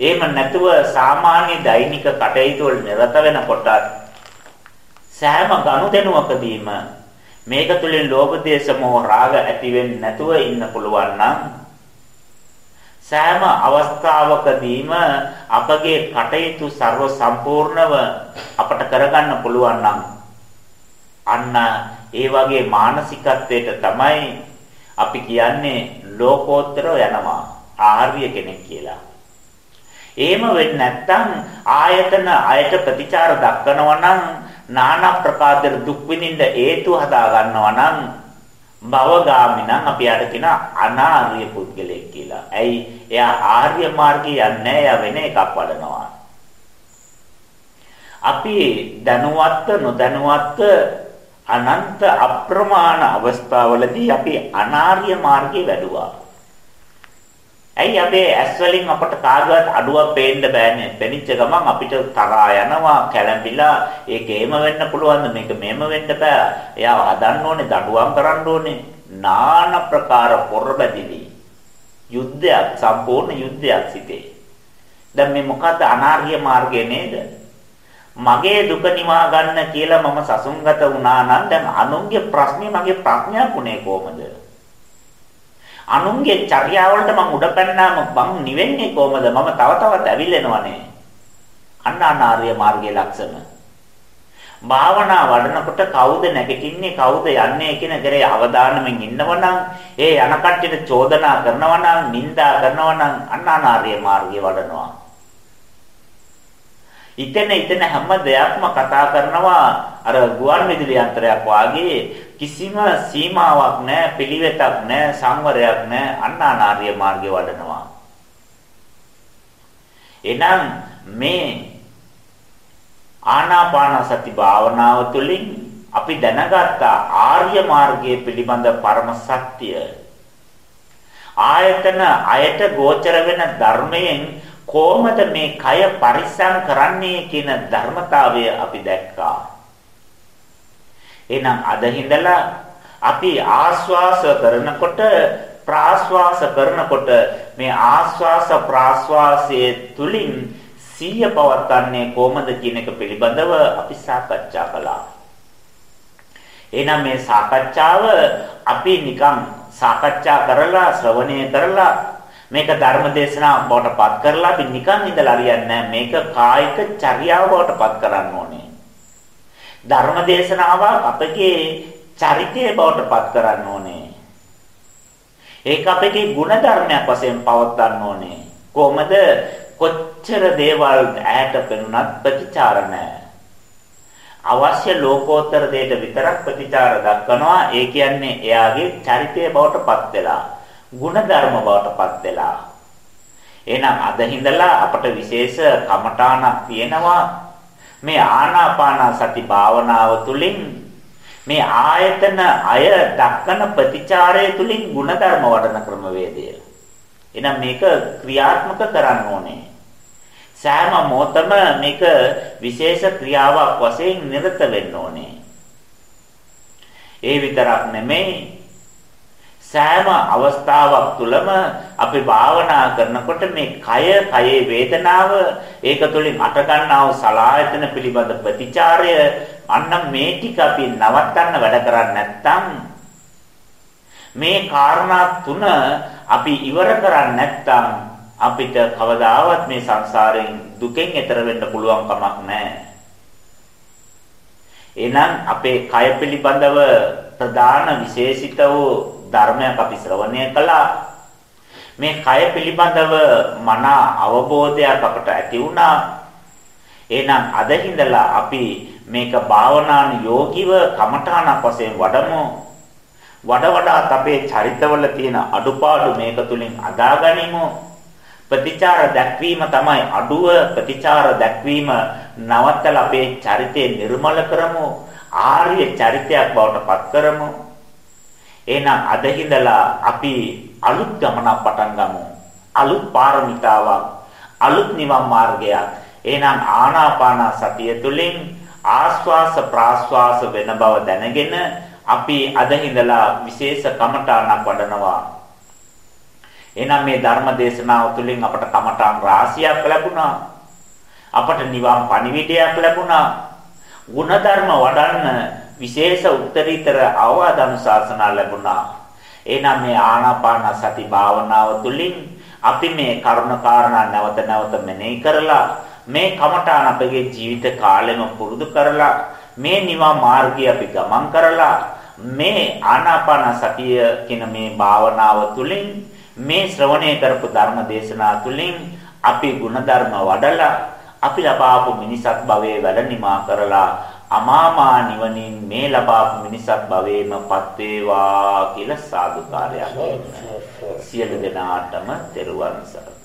Speaker 1: එහෙම නැතුව සාමාන්‍ය දෛනික කටයුතු වල නිරත වෙනකොට සෑම ගනුදෙනුවකදීම මේක තුලින් ලෝභ දේශ මොහ රාග ඇති වෙන්නේ නැතුව ඉන්න පුළුවන් නම් සෑම අවස්ථාවකදීම අපගේ කටයුතු ਸਰව සම්පූර්ණව අපට කරගන්න පුළුවන් නම් අන්න ඒ වගේ මානසිකත්වයට තමයි අපි කියන්නේ ලෝකෝත්තර යනවා ආර්ය කෙනෙක් කියලා. එහෙම වෙන්නේ නැත්නම් ආයතන අයට ප්‍රතිචාර දක්වනවා නම් নানা ප්‍රකාර දුක් විඳින්න හේතු හදා ගන්නවා නම් භවගාමි නම් අපි යාට කියන අනාර්ය පුද්ගලයෙක් කියලා. ඇයි? එයා ආර්ය මාර්ගේ යන්නේ එයා වෙන එකක් වඩනවා. අපි දැනුවත්ව නොදැනුවත්ව අනන්ත අප්‍රමාණ අවස්ථාවලදී අපි අනාර්ය මාර්ගේ වැඩුවා. ඇයි අපේ ඇස් වලින් අපට කාගවත් අඩුවක් පේන්න බෑනේ. පෙනිච්ච ගමන් අපිට තරහා යනවා, කැළඹිලා ඒක එහෙම වෙන්න පුළුවන් මේක මෙහෙම වෙන්න බෑ. එයාව හදන්න ඕනේ, දඩුවම් කරන්න ඕනේ. নানা ප්‍රකාර පොරබැදිලි. යුද්ධයක්, සම්පූර්ණ යුද්ධයක් සිටේ. දැන් මේ මොකද්ද අනාර්ය මාර්ගය නේද? මගේ දුක නිවා ගන්න කියලා මම සසුන්ගත වුණා නම් දැන් අනුන්ගේ ප්‍රශ්නේ මගේ ප්‍රඥාවක් උනේ කොහමද? අනුන්ගේ චර්යාවලට මං උඩ පැන්නාම මං නිවෙන්නේ කොහමද? මම තව තවත් ඇවිලෙනවනේ. අන්න අනාර්ය මාර්ගයේ ලක්ෂණ. භාවනා වඩනකොට කවුද නැගිටින්නේ කවුද යන්නේ කියන දේ අවධානයෙන් ඉන්නවනම් ඒ යන කට්ටියට චෝදනා කරනවනම් නිඳා කරනවනම් අන්න අනාර්ය මාර්ගයේ වඩනවා. ඉතන ඉතන හැම දෙයක්ම කතා කරනවා. අර ගුවන් විදුලි යන්ත්‍රයක් වාගේ කිසිම සීමාවක් නැහැ පිළිවෙතක් නැහැ සංවරයක් නැහැ අන්නානාර්ය මාර්ගය වඩනවා. එහෙනම් මේ ආනාපාන සති භාවනාව තුළින් අපි දැනගත්ත ආර්ය මාර්ගයේ පිළිබඳ පරම සත්‍ය. ආයතන අයට ගෝචර වෙන ධර්මයෙන් කොහොමද මේ කය පරිස්සම් කරන්නේ කියන ධර්මතාවය අපි දැක්කා. එහෙනම් අද හිඳලා අපි ආස්වාස කරනකොට ප්‍රාස්වාස කරනකොට මේ ආස්වාස ප්‍රාස්වාසයේ තුලින් සිහිය පවත්න්නේ කොහොමද කියන එක පිළිබඳව අපි සාකච්ඡා කළා. එහෙනම් මේ සාකච්ඡාව අපි නිකම් සාකච්ඡා කරලා ශ්‍රවණය කරලා මේක ධර්ම දේශනාවක් බවට පත් කරලා අපි නිකන් ඉඳලා හරියන්නේ මේක කායික චර්යාව බවට පත් කරන්න ඕනේ. ධර්ම දේශනාවක් අපගේ චරිතය බවට පත් කරන්න ඕනේ. ඒක අපගේ ගුණ ධර්මයක් වශයෙන් පවත්වන්න ඕනේ. කොහොමද කොච්චර දේවල් ඈට පෙනුනත් ප්‍රතිචාර නැහැ. අවශ්‍ය ලෝකෝත්තර දෙයට විතරක් ප්‍රතිචාර දක්වනවා. ඒ කියන්නේ එයාගේ චරිතය බවට පත් වෙලා, ಗುಣධර්ම බවට පත් වෙලා. එහෙනම් අද හිඳලා අපට විශේෂ කමඨාණක් තියෙනවා. මේ ආනාපාන සති භාවනාව තුළින් මේ ආයතන අය දක්වන ප්‍රතිචාරය තුළින් ಗುಣධර්ම වඩන ක්‍රමවේදය. එහෙනම් මේක ක්‍රියාත්මක කරන්න ඕනේ. සෑම මොහොතම මේක විශේෂ ක්‍රියාවක් වශයෙන් නිරත වෙන්න ඕනේ. ඒ විතරක් නෙමෙයි සෑම අවස්ථාවක් තුළම අපි භාවනා කරනකොට මේ කය කයේ වේදනාව ඒක තුළින් අට ගන්නා වූ සලායතන පිළිබඳ ප්‍රතිචාරය අන්න මේ ටික අපි නවත්තන්න වැඩ කරන්නේ නැත්නම් මේ කාරණා තුන අපි ඉවර කරන්නේ නැත්නම් අපිට කවදාවත් මේ සංසාරයෙන් දුකෙන් එතර වෙන්න පුළුවන් කමක් නැහැ. එහෙනම් අපේ කය පිළිබඳව ප්‍රධාන විශේෂිත වූ ධර්මයක් අපි ශ්‍රවණය කළා. මේ කය පිළිබඳව මන අවබෝධයක් අපට ඇති වුණා. එහෙනම් අද හිඳලා අපි මේක භාවනාන යෝගිව කමඨාණක් වශයෙන් වඩමු. වඩ වඩාත් අපේ චරිතවල තියෙන අඩුපාඩු මේක තුලින් අදාගනිමු. ප්‍රතිචාර දැක්වීම තමයි අඩුව ප්‍රතිචාර දැක්වීම නවත්තලා අපේ චරිතය නිර්මල කරමු ආර්ය චරිතයක් බවට පත් කරමු එහෙනම් අද හිඳලා අපි අලුත් ගමනක් පටන් ගමු අලුත් පාරමිතාවක් අලුත් නිවන් මාර්ගයක් එහෙනම් ආනාපාන සතිය තුළින් ආස්වාස ප්‍රාස්වාස වෙන බව දැනගෙන අපි අද හිඳලා විශේෂ කමඨාණක් වඩනවා එහෙනම් මේ ධර්ම දේශනාව තුළින් අපට කමඨාන් රාශියක් ලැබුණා. අපට නිවන් පණිවිඩයක් ලැබුණා. ಗುಣධර්ම වඩන්න විශේෂ උත්තරීතර අවවාද අනුශාසනා ලැබුණා. එහෙනම් මේ ආනාපාන සති භාවනාව තුළින් අපි මේ කරුණ කාරණා නැවත නැවත මෙනෙහි කරලා මේ කමඨාන අපගේ ජීවිත කාලෙම පුරුදු කරලා මේ නිවන් මාර්ගය අපි ගමන් කරලා මේ ආනාපාන සතිය කියන මේ භාවනාව තුළින් මේ ශ්‍රවණය කරපු ධර්ම දේශනා තුළින් අපි ಗುಣධර්ම වඩලා අපි ලබාපු මිනිසත් භවයේ වැඩ නිමා කරලා අමාමා නිවනින් මේ ලබාපු මිනිසත් භවයේමපත් වේවා කියලා සාදුකාරයක් සියලු දෙනාටම තෙරුවන් සරණයි.